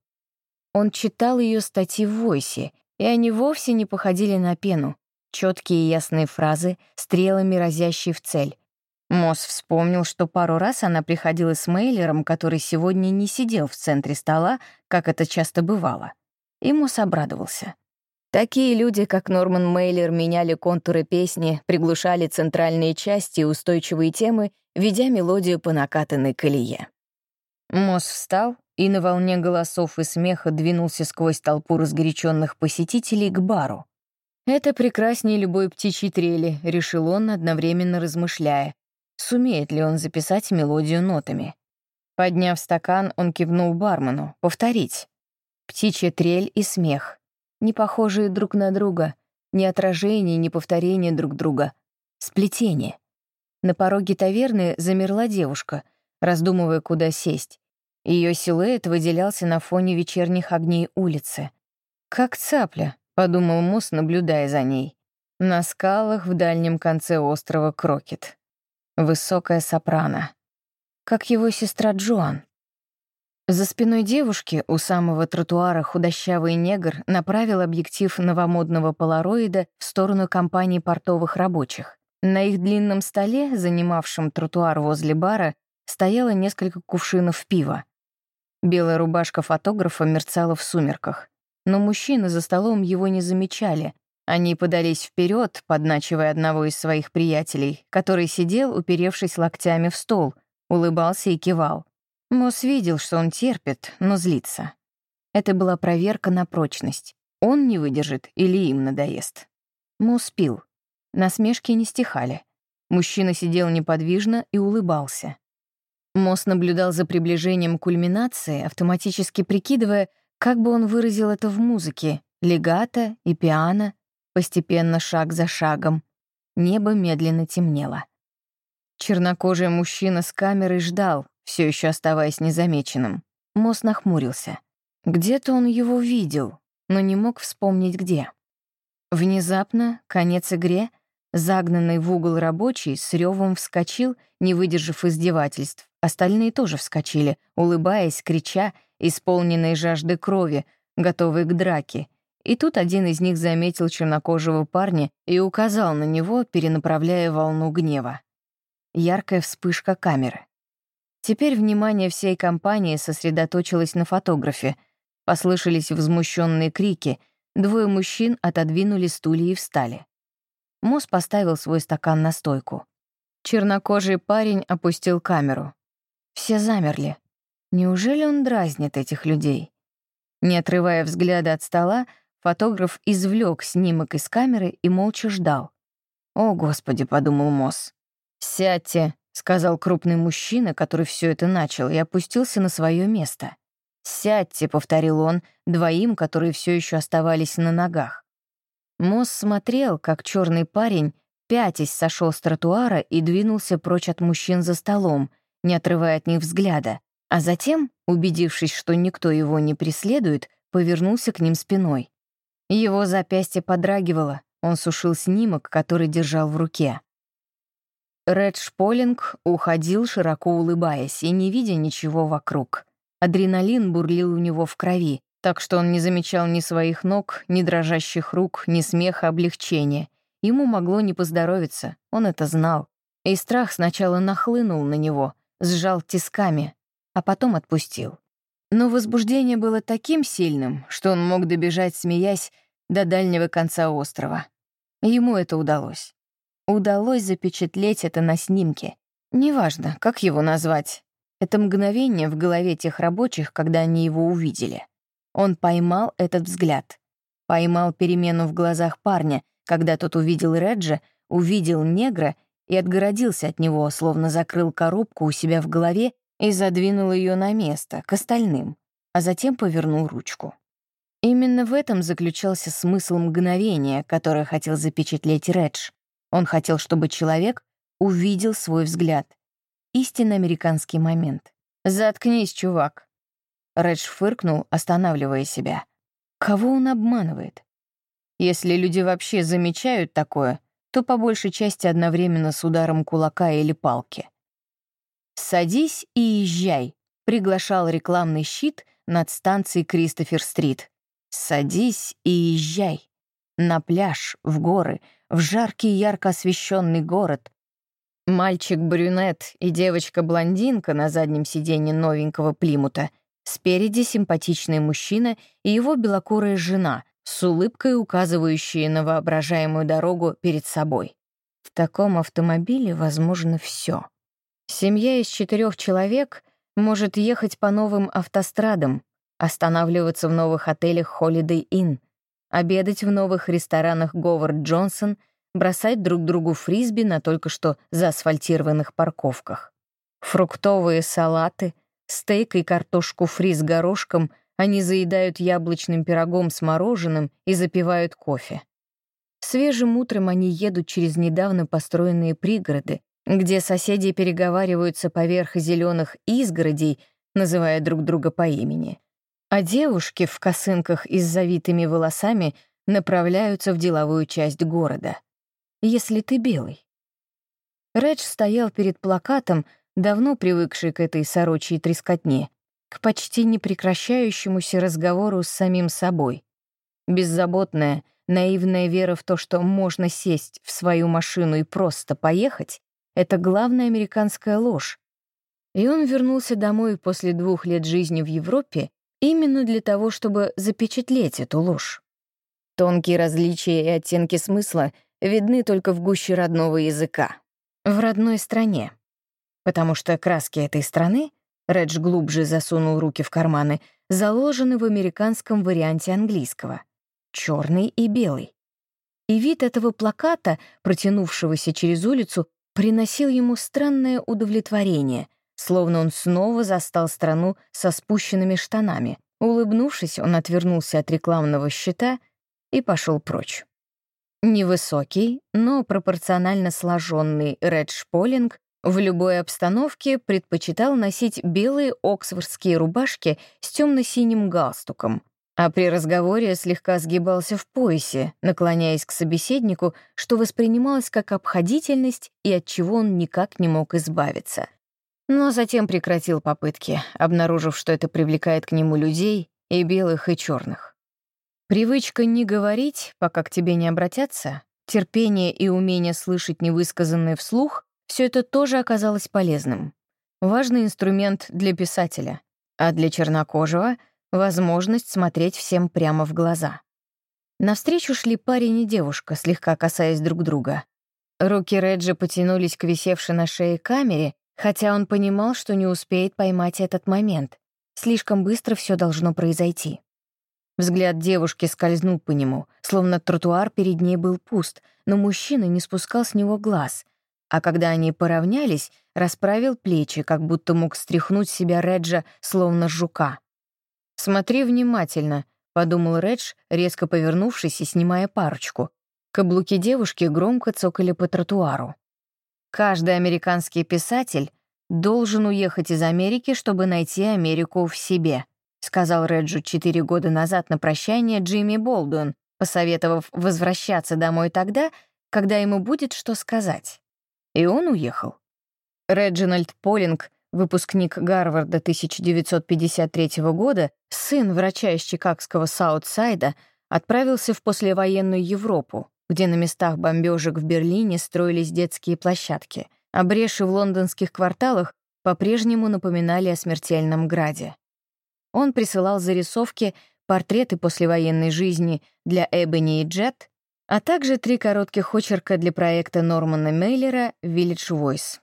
Он читал ее статьи в Войсе, и они вовсе не походили на пену. Четкие и ясные фразы, стрелами разящие в цель. Мосс вспомнил, что пару раз она приходила с Мейлером, который сегодня не сидел в центре стола, как это часто бывало. И Мосс обрадовался. Такие люди, как Норман Мейлер, меняли контуры песни, приглушали центральные части и устойчивые темы, ведя мелодию по накатанной колее. Мосс встал и на волне голосов и смеха двинулся сквозь толпу разгоряченных посетителей к бару. «Это прекраснее любой птичьей трели», — решил он, одновременно размышляя. Сумеет ли он записать мелодию нотами? Подняв стакан, он кивнул бармену. «Повторить». Птичья трель и смех не похожие друг на друга, ни отражение, ни повторение друг друга. Сплетение. На пороге таверны замерла девушка, раздумывая, куда сесть. Ее силуэт выделялся на фоне вечерних огней улицы. «Как цапля», — подумал Мус, наблюдая за ней. На скалах в дальнем конце острова Крокет. Высокая сопрано. Как его сестра Джоан. За спиной девушки у самого тротуара худощавый негр направил объектив новомодного полароида в сторону компании портовых рабочих. На их длинном столе, занимавшем тротуар возле бара, стояло несколько кувшинов пива. Белая рубашка фотографа мерцала в сумерках. Но мужчины за столом его не замечали. Они подались вперед, подначивая одного из своих приятелей, который сидел, уперевшись локтями в стол, улыбался и кивал. Мосс видел, что он терпит, но злится. Это была проверка на прочность. Он не выдержит или им надоест. Мосс пил. Насмешки не стихали. Мужчина сидел неподвижно и улыбался. Мосс наблюдал за приближением кульминации, автоматически прикидывая, как бы он выразил это в музыке, легато и пиано, постепенно шаг за шагом. Небо медленно темнело. Чернокожий мужчина с камерой ждал, все еще оставаясь незамеченным. Мосс нахмурился. Где-то он его видел, но не мог вспомнить где. Внезапно, конец игре, загнанный в угол рабочий с ревом вскочил, не выдержав издевательств. Остальные тоже вскочили, улыбаясь, крича, исполненные жажды крови, готовые к драке. И тут один из них заметил чернокожего парня и указал на него, перенаправляя волну гнева. Яркая вспышка камеры. Теперь внимание всей компании сосредоточилось на фотографе. Послышались возмущенные крики. Двое мужчин отодвинули стулья и встали. Мосс поставил свой стакан на стойку. Чернокожий парень опустил камеру. Все замерли. Неужели он дразнит этих людей? Не отрывая взгляда от стола, фотограф извлек снимок из камеры и молча ждал. «О, Господи», — подумал Мосс. «Сядьте», — сказал крупный мужчина, который все это начал, и опустился на свое место. «Сядьте», — повторил он, двоим, которые все еще оставались на ногах. Мосс смотрел, как черный парень, пятясь, сошел с тротуара и двинулся прочь от мужчин за столом, не отрывая от них взгляда, а затем, убедившись, что никто его не преследует, повернулся к ним спиной. Его запястье подрагивало, он сушил снимок, который держал в руке. Ред Шполинг уходил, широко улыбаясь и не видя ничего вокруг. Адреналин бурлил у него в крови, так что он не замечал ни своих ног, ни дрожащих рук, ни смеха облегчения. Ему могло не поздоровиться, он это знал. И страх сначала нахлынул на него, сжал тисками, а потом отпустил. Но возбуждение было таким сильным, что он мог добежать, смеясь, до дальнего конца острова. Ему это удалось. Удалось запечатлеть это на снимке. Неважно, как его назвать. Это мгновение в голове тех рабочих, когда они его увидели. Он поймал этот взгляд. Поймал перемену в глазах парня, когда тот увидел Реджа, увидел негра и отгородился от него, словно закрыл коробку у себя в голове и задвинул ее на место, к остальным, а затем повернул ручку. Именно в этом заключался смысл мгновения, которое хотел запечатлеть Редж. Он хотел, чтобы человек увидел свой взгляд. Истинно американский момент. «Заткнись, чувак!» Редж фыркнул, останавливая себя. Кого он обманывает? Если люди вообще замечают такое, то по большей части одновременно с ударом кулака или палки. «Садись и езжай», — приглашал рекламный щит над станцией Кристофер-стрит. «Садись и езжай. На пляж, в горы, в жаркий ярко освещенный город. Мальчик-брюнет и девочка-блондинка на заднем сиденье новенького Плимута. Спереди симпатичный мужчина и его белокурая жена, с улыбкой указывающие на воображаемую дорогу перед собой. В таком автомобиле возможно все. Семья из четырех человек может ехать по новым автострадам, останавливаться в новых отелях Holiday Inn, обедать в новых ресторанах Говард Джонсон, бросать друг другу фрисби на только что заасфальтированных парковках. Фруктовые салаты, стейк и картошку фри с горошком — они заедают яблочным пирогом с мороженым и запивают кофе. Свежим утром они едут через недавно построенные пригороды, где соседи переговариваются поверх зеленых изгородей, называя друг друга по имени. А девушки в косынках и с завитыми волосами направляются в деловую часть города. Если ты белый. Редж стоял перед плакатом, давно привыкший к этой сорочьей трескотне, к почти непрекращающемуся разговору с самим собой. Беззаботная, наивная вера в то, что можно сесть в свою машину и просто поехать, это главная американская ложь. И он вернулся домой после двух лет жизни в Европе именно для того, чтобы запечатлеть эту ложь. Тонкие различия и оттенки смысла видны только в гуще родного языка, в родной стране. Потому что краски этой страны Редж глубже засунул руки в карманы, заложены в американском варианте английского. черный и белый. И вид этого плаката, протянувшегося через улицу, приносил ему странное удовлетворение, словно он снова застал страну со спущенными штанами. Улыбнувшись, он отвернулся от рекламного щита и пошел прочь. Невысокий, но пропорционально сложенный Редж Полинг в любой обстановке предпочитал носить белые оксфордские рубашки с темно-синим галстуком, а при разговоре слегка сгибался в поясе, наклоняясь к собеседнику, что воспринималось как обходительность и от чего он никак не мог избавиться. Но затем прекратил попытки, обнаружив, что это привлекает к нему людей и белых, и черных. Привычка не говорить, пока к тебе не обратятся, терпение и умение слышать невысказанное вслух все это тоже оказалось полезным. Важный инструмент для писателя, а для чернокожего — возможность смотреть всем прямо в глаза. Навстречу шли парень и девушка, слегка касаясь друг друга. Руки Реджи потянулись к висевшей на шее камере, хотя он понимал, что не успеет поймать этот момент. Слишком быстро все должно произойти. Взгляд девушки скользнул по нему, словно тротуар перед ней был пуст, но мужчина не спускал с него глаз, а когда они поравнялись, расправил плечи, как будто мог стряхнуть себя Реджа, словно жука. «Смотри внимательно», — подумал Редж, резко повернувшись и снимая парочку. Каблуки девушки громко цокали по тротуару. «Каждый американский писатель должен уехать из Америки, чтобы найти Америку в себе», сказал Реджу четыре года назад на прощание Джимми Болдуин, посоветовав возвращаться домой тогда, когда ему будет что сказать. И он уехал. Реджинальд Полинг, выпускник Гарварда 1953 года, сын врача из чикагского Саутсайда, отправился в послевоенную Европу, где на местах бомбежек в Берлине строились детские площадки, а бреши в лондонских кварталах по-прежнему напоминали о смертельном граде. Он присылал зарисовки, портреты послевоенной жизни для Эбони и Джет, а также три коротких очерка для проекта Нормана Мейлера «Village Voice».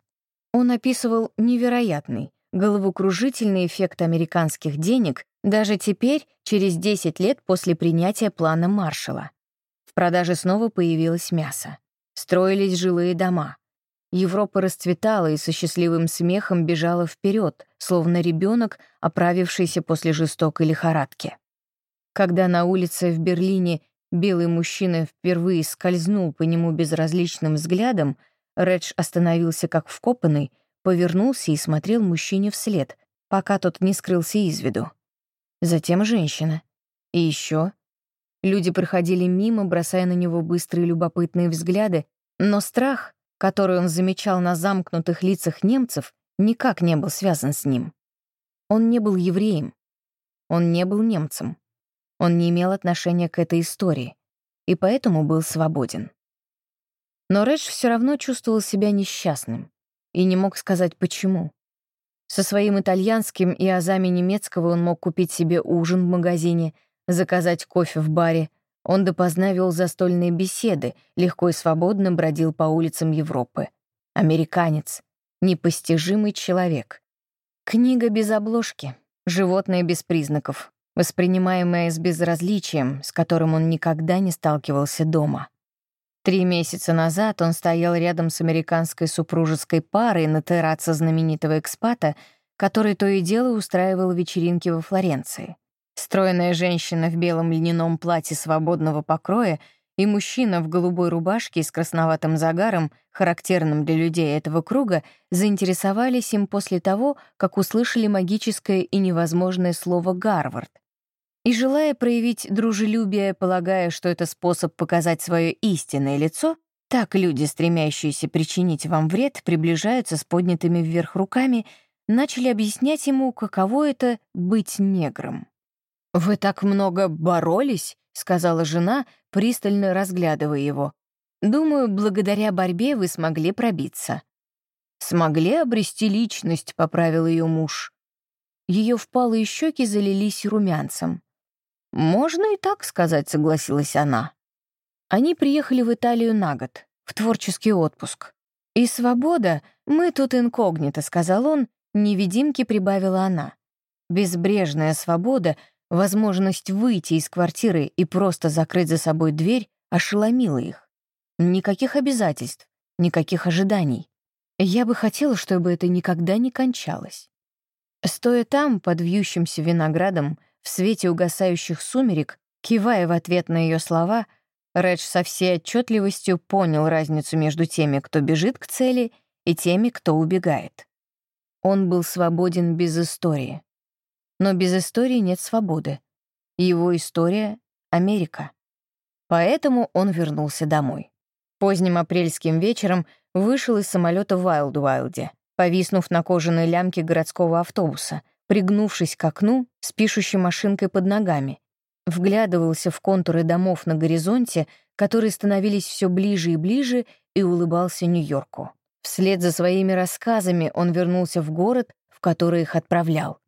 Он описывал невероятный, головокружительный эффект американских денег даже теперь, через 10 лет после принятия плана Маршалла. В продаже снова появилось мясо. Строились жилые дома. Европа расцветала и со счастливым смехом бежала вперед, словно ребенок, оправившийся после жестокой лихорадки. Когда на улице в Берлине Белый мужчина впервые скользнул по нему безразличным взглядом, Редж остановился как вкопанный, повернулся и смотрел мужчине вслед, пока тот не скрылся из виду. Затем женщина. И еще. Люди проходили мимо, бросая на него быстрые любопытные взгляды, Но страх, который он замечал на замкнутых лицах немцев, никак не был связан с ним. Он не был евреем. Он не был немцем. Он не имел отношения к этой истории и поэтому был свободен. Но Редж все равно чувствовал себя несчастным и не мог сказать, почему. Со своим итальянским и азами немецкого он мог купить себе ужин в магазине, заказать кофе в баре. Он допоздна вел застольные беседы, легко и свободно бродил по улицам Европы. Американец. Непостижимый человек. Книга без обложки. Животное без признаков воспринимаемое с безразличием, с которым он никогда не сталкивался дома. Три месяца назад он стоял рядом с американской супружеской парой на терраце знаменитого экспата, который то и дело устраивал вечеринки во Флоренции. Стройная женщина в белом льняном платье свободного покроя и мужчина в голубой рубашке с красноватым загаром, характерным для людей этого круга, заинтересовались им после того, как услышали магическое и невозможное слово «Гарвард», и, желая проявить дружелюбие, полагая, что это способ показать свое истинное лицо, так люди, стремящиеся причинить вам вред, приближаются с поднятыми вверх руками, начали объяснять ему, каково это — быть негром. «Вы так много боролись», — сказала жена, пристально разглядывая его. «Думаю, благодаря борьбе вы смогли пробиться». «Смогли обрести личность», — поправил ее муж. Ее впалые щеки залились румянцем. «Можно и так сказать», — согласилась она. Они приехали в Италию на год, в творческий отпуск. «И свобода, мы тут инкогнито», — сказал он, невидимки прибавила она. Безбрежная свобода, возможность выйти из квартиры и просто закрыть за собой дверь ошеломила их. Никаких обязательств, никаких ожиданий. Я бы хотела, чтобы это никогда не кончалось. Стоя там, под вьющимся виноградом, в свете угасающих сумерек, кивая в ответ на ее слова, Редж со всей отчетливостью понял разницу между теми, кто бежит к цели, и теми, кто убегает. Он был свободен без истории. Но без истории нет свободы. Его история — Америка. Поэтому он вернулся домой. Поздним апрельским вечером вышел из самолета в Уайлд-Уайлде, повиснув на кожаной лямке городского автобуса, пригнувшись к окну с пишущей машинкой под ногами, вглядывался в контуры домов на горизонте, которые становились все ближе и ближе, и улыбался Нью-Йорку. Вслед за своими рассказами он вернулся в город, в который их отправлял.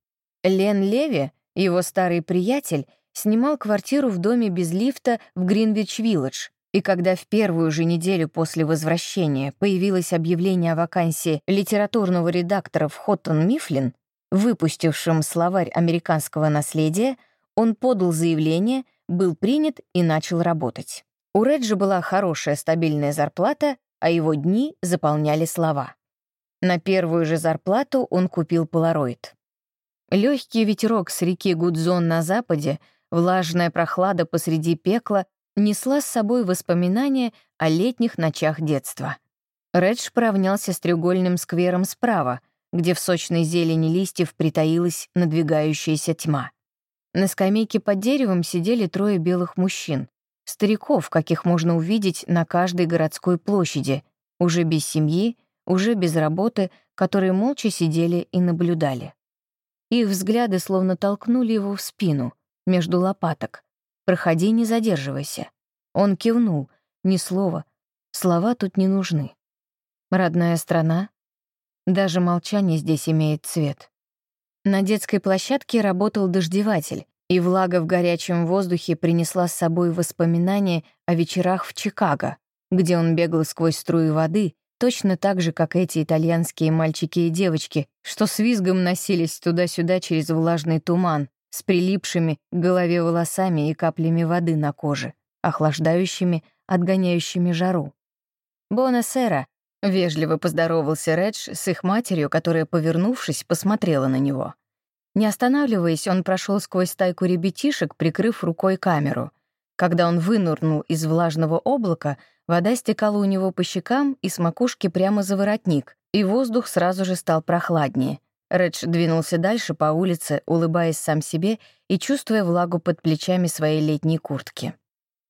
Лен Леви, его старый приятель, снимал квартиру в доме без лифта в Гринвич-Вилледж, и когда в первую же неделю после возвращения появилось объявление о вакансии литературного редактора в Хоттон Мифлин, выпустившим словарь американского наследия, он подал заявление, был принят и начал работать. У Реджи была хорошая стабильная зарплата, а его дни заполняли слова. На первую же зарплату он купил полароид. Легкий ветерок с реки Гудзон на западе, влажная прохлада посреди пекла несла с собой воспоминания о летних ночах детства. Редж поравнялся с треугольным сквером справа — где в сочной зелени листьев притаилась надвигающаяся тьма. На скамейке под деревом сидели трое белых мужчин, стариков, каких можно увидеть на каждой городской площади, уже без семьи, уже без работы, которые молча сидели и наблюдали. Их взгляды словно толкнули его в спину, между лопаток. «Проходи, не задерживайся». Он кивнул, ни слова. Слова тут не нужны. Родная страна, даже молчание здесь имеет цвет. На детской площадке работал дождеватель, и влага в горячем воздухе принесла с собой воспоминания о вечерах в Чикаго, где он бегал сквозь струи воды, точно так же, как эти итальянские мальчики и девочки, что с визгом носились туда-сюда через влажный туман, с прилипшими к голове волосами и каплями воды на коже, охлаждающими, отгоняющими жару. «Бона сера», Вежливо поздоровался Редж с их матерью, которая, повернувшись, посмотрела на него. Не останавливаясь, он прошел сквозь стайку ребятишек, прикрыв рукой камеру. Когда он вынурнул из влажного облака, вода стекала у него по щекам и с макушки прямо за воротник, и воздух сразу же стал прохладнее. Редж двинулся дальше по улице, улыбаясь сам себе и чувствуя влагу под плечами своей летней куртки.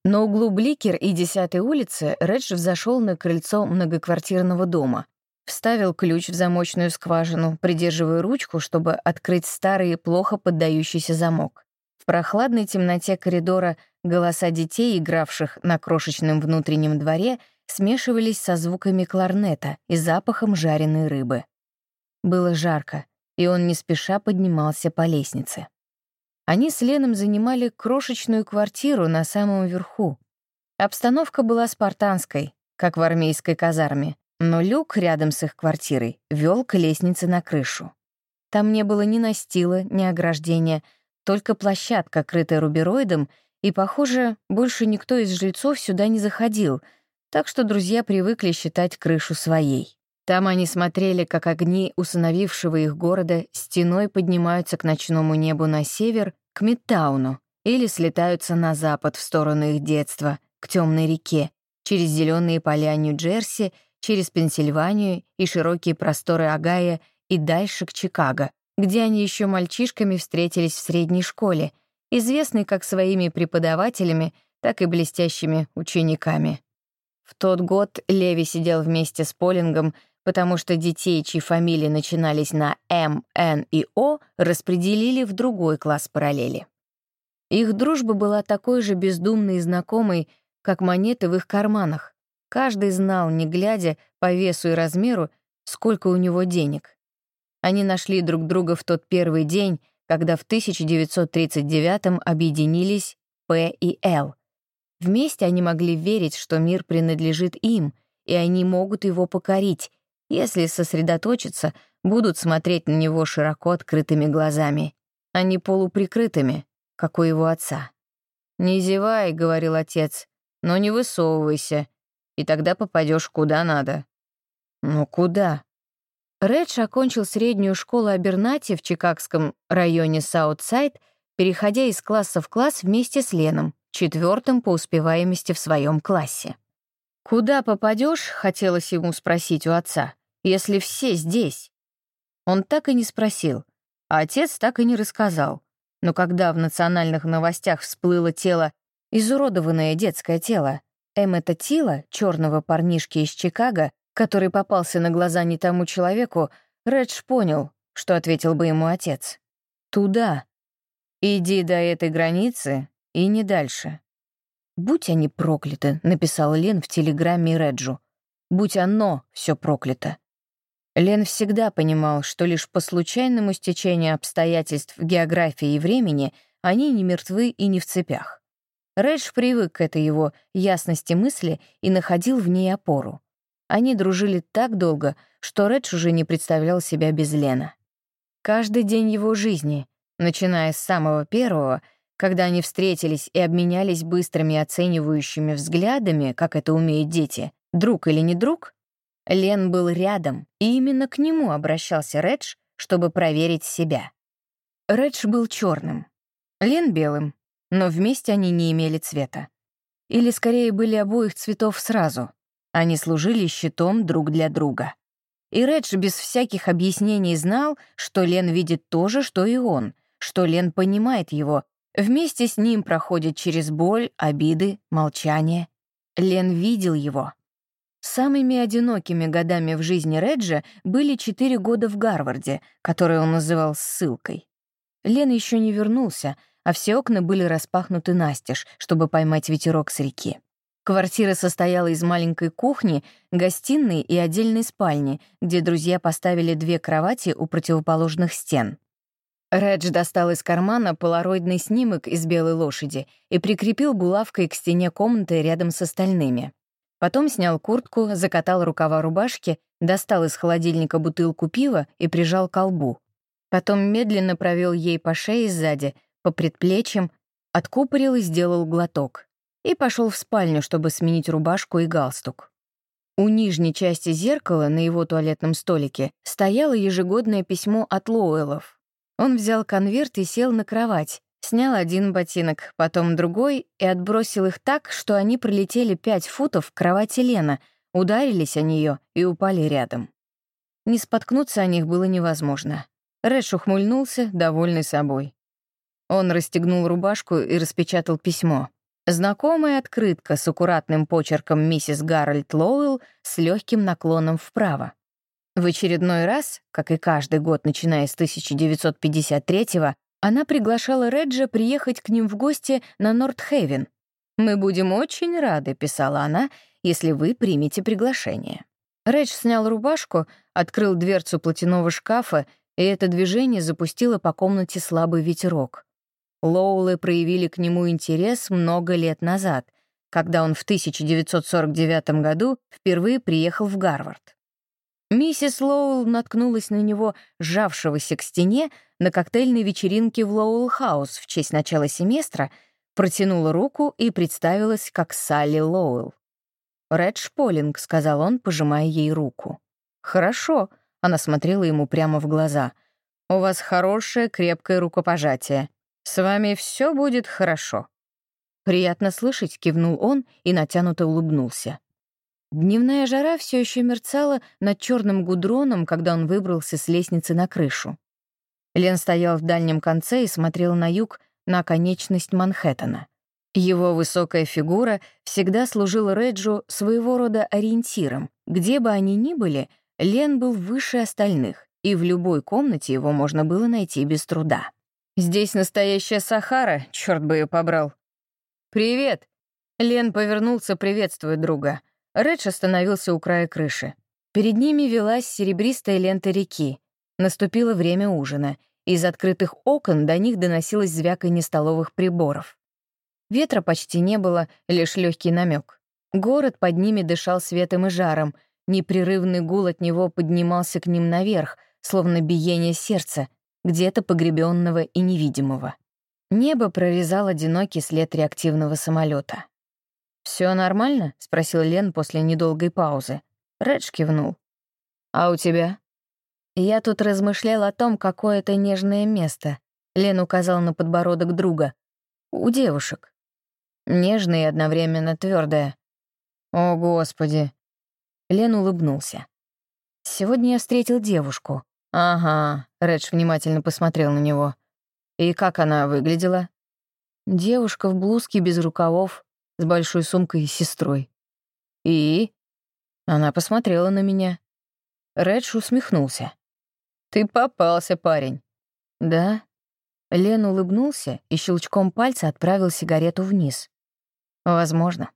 На углу Бликер и 10-й улицы Редж взошел на крыльцо многоквартирного дома. Вставил ключ в замочную скважину, придерживая ручку, чтобы открыть старый, плохо поддающийся замок. В прохладной темноте коридора голоса детей, игравших на крошечном внутреннем дворе, смешивались со звуками кларнета и запахом жареной рыбы. Было жарко, и он не спеша поднимался по лестнице. Они с Леном занимали крошечную квартиру на самом верху. Обстановка была спартанской, как в армейской казарме, но люк рядом с их квартирой вел к лестнице на крышу. Там не было ни настила, ни ограждения, только площадка, крытая рубероидом, и, похоже, больше никто из жильцов сюда не заходил, так что друзья привыкли считать крышу своей. Там они смотрели, как огни усыновившего их города стеной поднимаются к ночному небу на север, к Мидтауну, или слетаются на запад в сторону их детства, к темной реке, через зеленые поля Нью-Джерси, через Пенсильванию и широкие просторы Агая и дальше к Чикаго, где они еще мальчишками встретились в средней школе, известной как своими преподавателями, так и блестящими учениками. В тот год Леви сидел вместе с Полингом потому что детей, чьи фамилии начинались на М, Н и О, распределили в другой класс параллели. Их дружба была такой же бездумной и знакомой, как монеты в их карманах. Каждый знал, не глядя по весу и размеру, сколько у него денег. Они нашли друг друга в тот первый день, когда в 1939-м объединились П и Л. Вместе они могли верить, что мир принадлежит им, и они могут его покорить, если сосредоточиться, будут смотреть на него широко открытыми глазами, а не полуприкрытыми, как у его отца. «Не зевай», — говорил отец, — «но не высовывайся, и тогда попадешь куда надо». «Ну куда?» Редж окончил среднюю школу Абернати в чикагском районе Саутсайд, переходя из класса в класс вместе с Леном, четвертым по успеваемости в своем классе. «Куда попадешь? хотелось ему спросить у отца если все здесь? Он так и не спросил, а отец так и не рассказал. Но когда в национальных новостях всплыло тело, изуродованное детское тело, Эммета Тила, черного парнишки из Чикаго, который попался на глаза не тому человеку, Редж понял, что ответил бы ему отец. «Туда. Иди до этой границы и не дальше». «Будь они прокляты», — написал Лен в телеграмме Реджу. «Будь оно все проклято». Лен всегда понимал, что лишь по случайному стечению обстоятельств географии и времени они не мертвы и не в цепях. Редж привык к этой его ясности мысли и находил в ней опору. Они дружили так долго, что Редж уже не представлял себя без Лена. Каждый день его жизни, начиная с самого первого, когда они встретились и обменялись быстрыми оценивающими взглядами, как это умеют дети, друг или не друг, Лен был рядом, и именно к нему обращался Редж, чтобы проверить себя. Редж был черным, Лен — белым, но вместе они не имели цвета. Или, скорее, были обоих цветов сразу. Они служили щитом друг для друга. И Редж без всяких объяснений знал, что Лен видит то же, что и он, что Лен понимает его, вместе с ним проходит через боль, обиды, молчание. Лен видел его. Самыми одинокими годами в жизни Реджа были четыре года в Гарварде, которые он называл ссылкой. Лен еще не вернулся, а все окна были распахнуты настежь, чтобы поймать ветерок с реки. Квартира состояла из маленькой кухни, гостиной и отдельной спальни, где друзья поставили две кровати у противоположных стен. Редж достал из кармана полароидный снимок из белой лошади и прикрепил булавкой к стене комнаты рядом с остальными. Потом снял куртку, закатал рукава рубашки, достал из холодильника бутылку пива и прижал к колбу. Потом медленно провел ей по шее сзади, по предплечьям, откупорил и сделал глоток. И пошел в спальню, чтобы сменить рубашку и галстук. У нижней части зеркала на его туалетном столике стояло ежегодное письмо от Лоуэллов. Он взял конверт и сел на кровать, Снял один ботинок, потом другой и отбросил их так, что они пролетели пять футов к кровати Лена, ударились о нее и упали рядом. Не споткнуться о них было невозможно. Рэш ухмыльнулся, довольный собой. Он расстегнул рубашку и распечатал письмо. Знакомая открытка с аккуратным почерком миссис Гарольд Лоуэлл с легким наклоном вправо. В очередной раз, как и каждый год, начиная с 1953-го, она приглашала Реджа приехать к ним в гости на Норт-Хейвен. «Мы будем очень рады», — писала она, «если вы примете приглашение». Редж снял рубашку, открыл дверцу платяного шкафа, и это движение запустило по комнате слабый ветерок. Лоуэллы проявили к нему интерес много лет назад, когда он в 1949 году впервые приехал в Гарвард. Миссис Лоуэлл наткнулась на него, сжавшегося к стене, на коктейльной вечеринке в Лоуэлл-хаус в честь начала семестра, протянула руку и представилась как Салли Лоуэлл. «Редж Полинг», — сказал он, пожимая ей руку. «Хорошо», — она смотрела ему прямо в глаза. «У вас хорошее, крепкое рукопожатие. С вами все будет хорошо». «Приятно слышать», — кивнул он и натянуто улыбнулся. Дневная жара все еще мерцала над черным гудроном, когда он выбрался с лестницы на крышу. Лен стоял в дальнем конце и смотрел на юг, на оконечность Манхэттена. Его высокая фигура всегда служила Реджу своего рода ориентиром. Где бы они ни были, Лен был выше остальных, и в любой комнате его можно было найти без труда. «Здесь настоящая Сахара, черт бы ее побрал». «Привет!» Лен повернулся, приветствуя друга — Редж остановился у края крыши. Перед ними велась серебристая лента реки. Наступило время ужина. Из открытых окон до них доносилось звяканье столовых приборов. Ветра почти не было, лишь легкий намек. Город под ними дышал светом и жаром. Непрерывный гул от него поднимался к ним наверх, словно биение сердца, где-то погребенного и невидимого. Небо прорезал одинокий след реактивного самолета. Все нормально?» — спросил Лен после недолгой паузы. Редж кивнул. «А у тебя?» «Я тут размышлял о том, какое это нежное место», — Лен указал на подбородок друга. «У девушек. Нежное и одновременно твердое. «О, Господи!» Лен улыбнулся. «Сегодня я встретил девушку». «Ага», — Редж внимательно посмотрел на него. «И как она выглядела?» Девушка в блузке без рукавов, с большой сумкой и сестрой. «И?» Она посмотрела на меня. Редж усмехнулся. «Ты попался, парень». «Да?» Лен улыбнулся и щелчком пальца отправил сигарету вниз. «Возможно».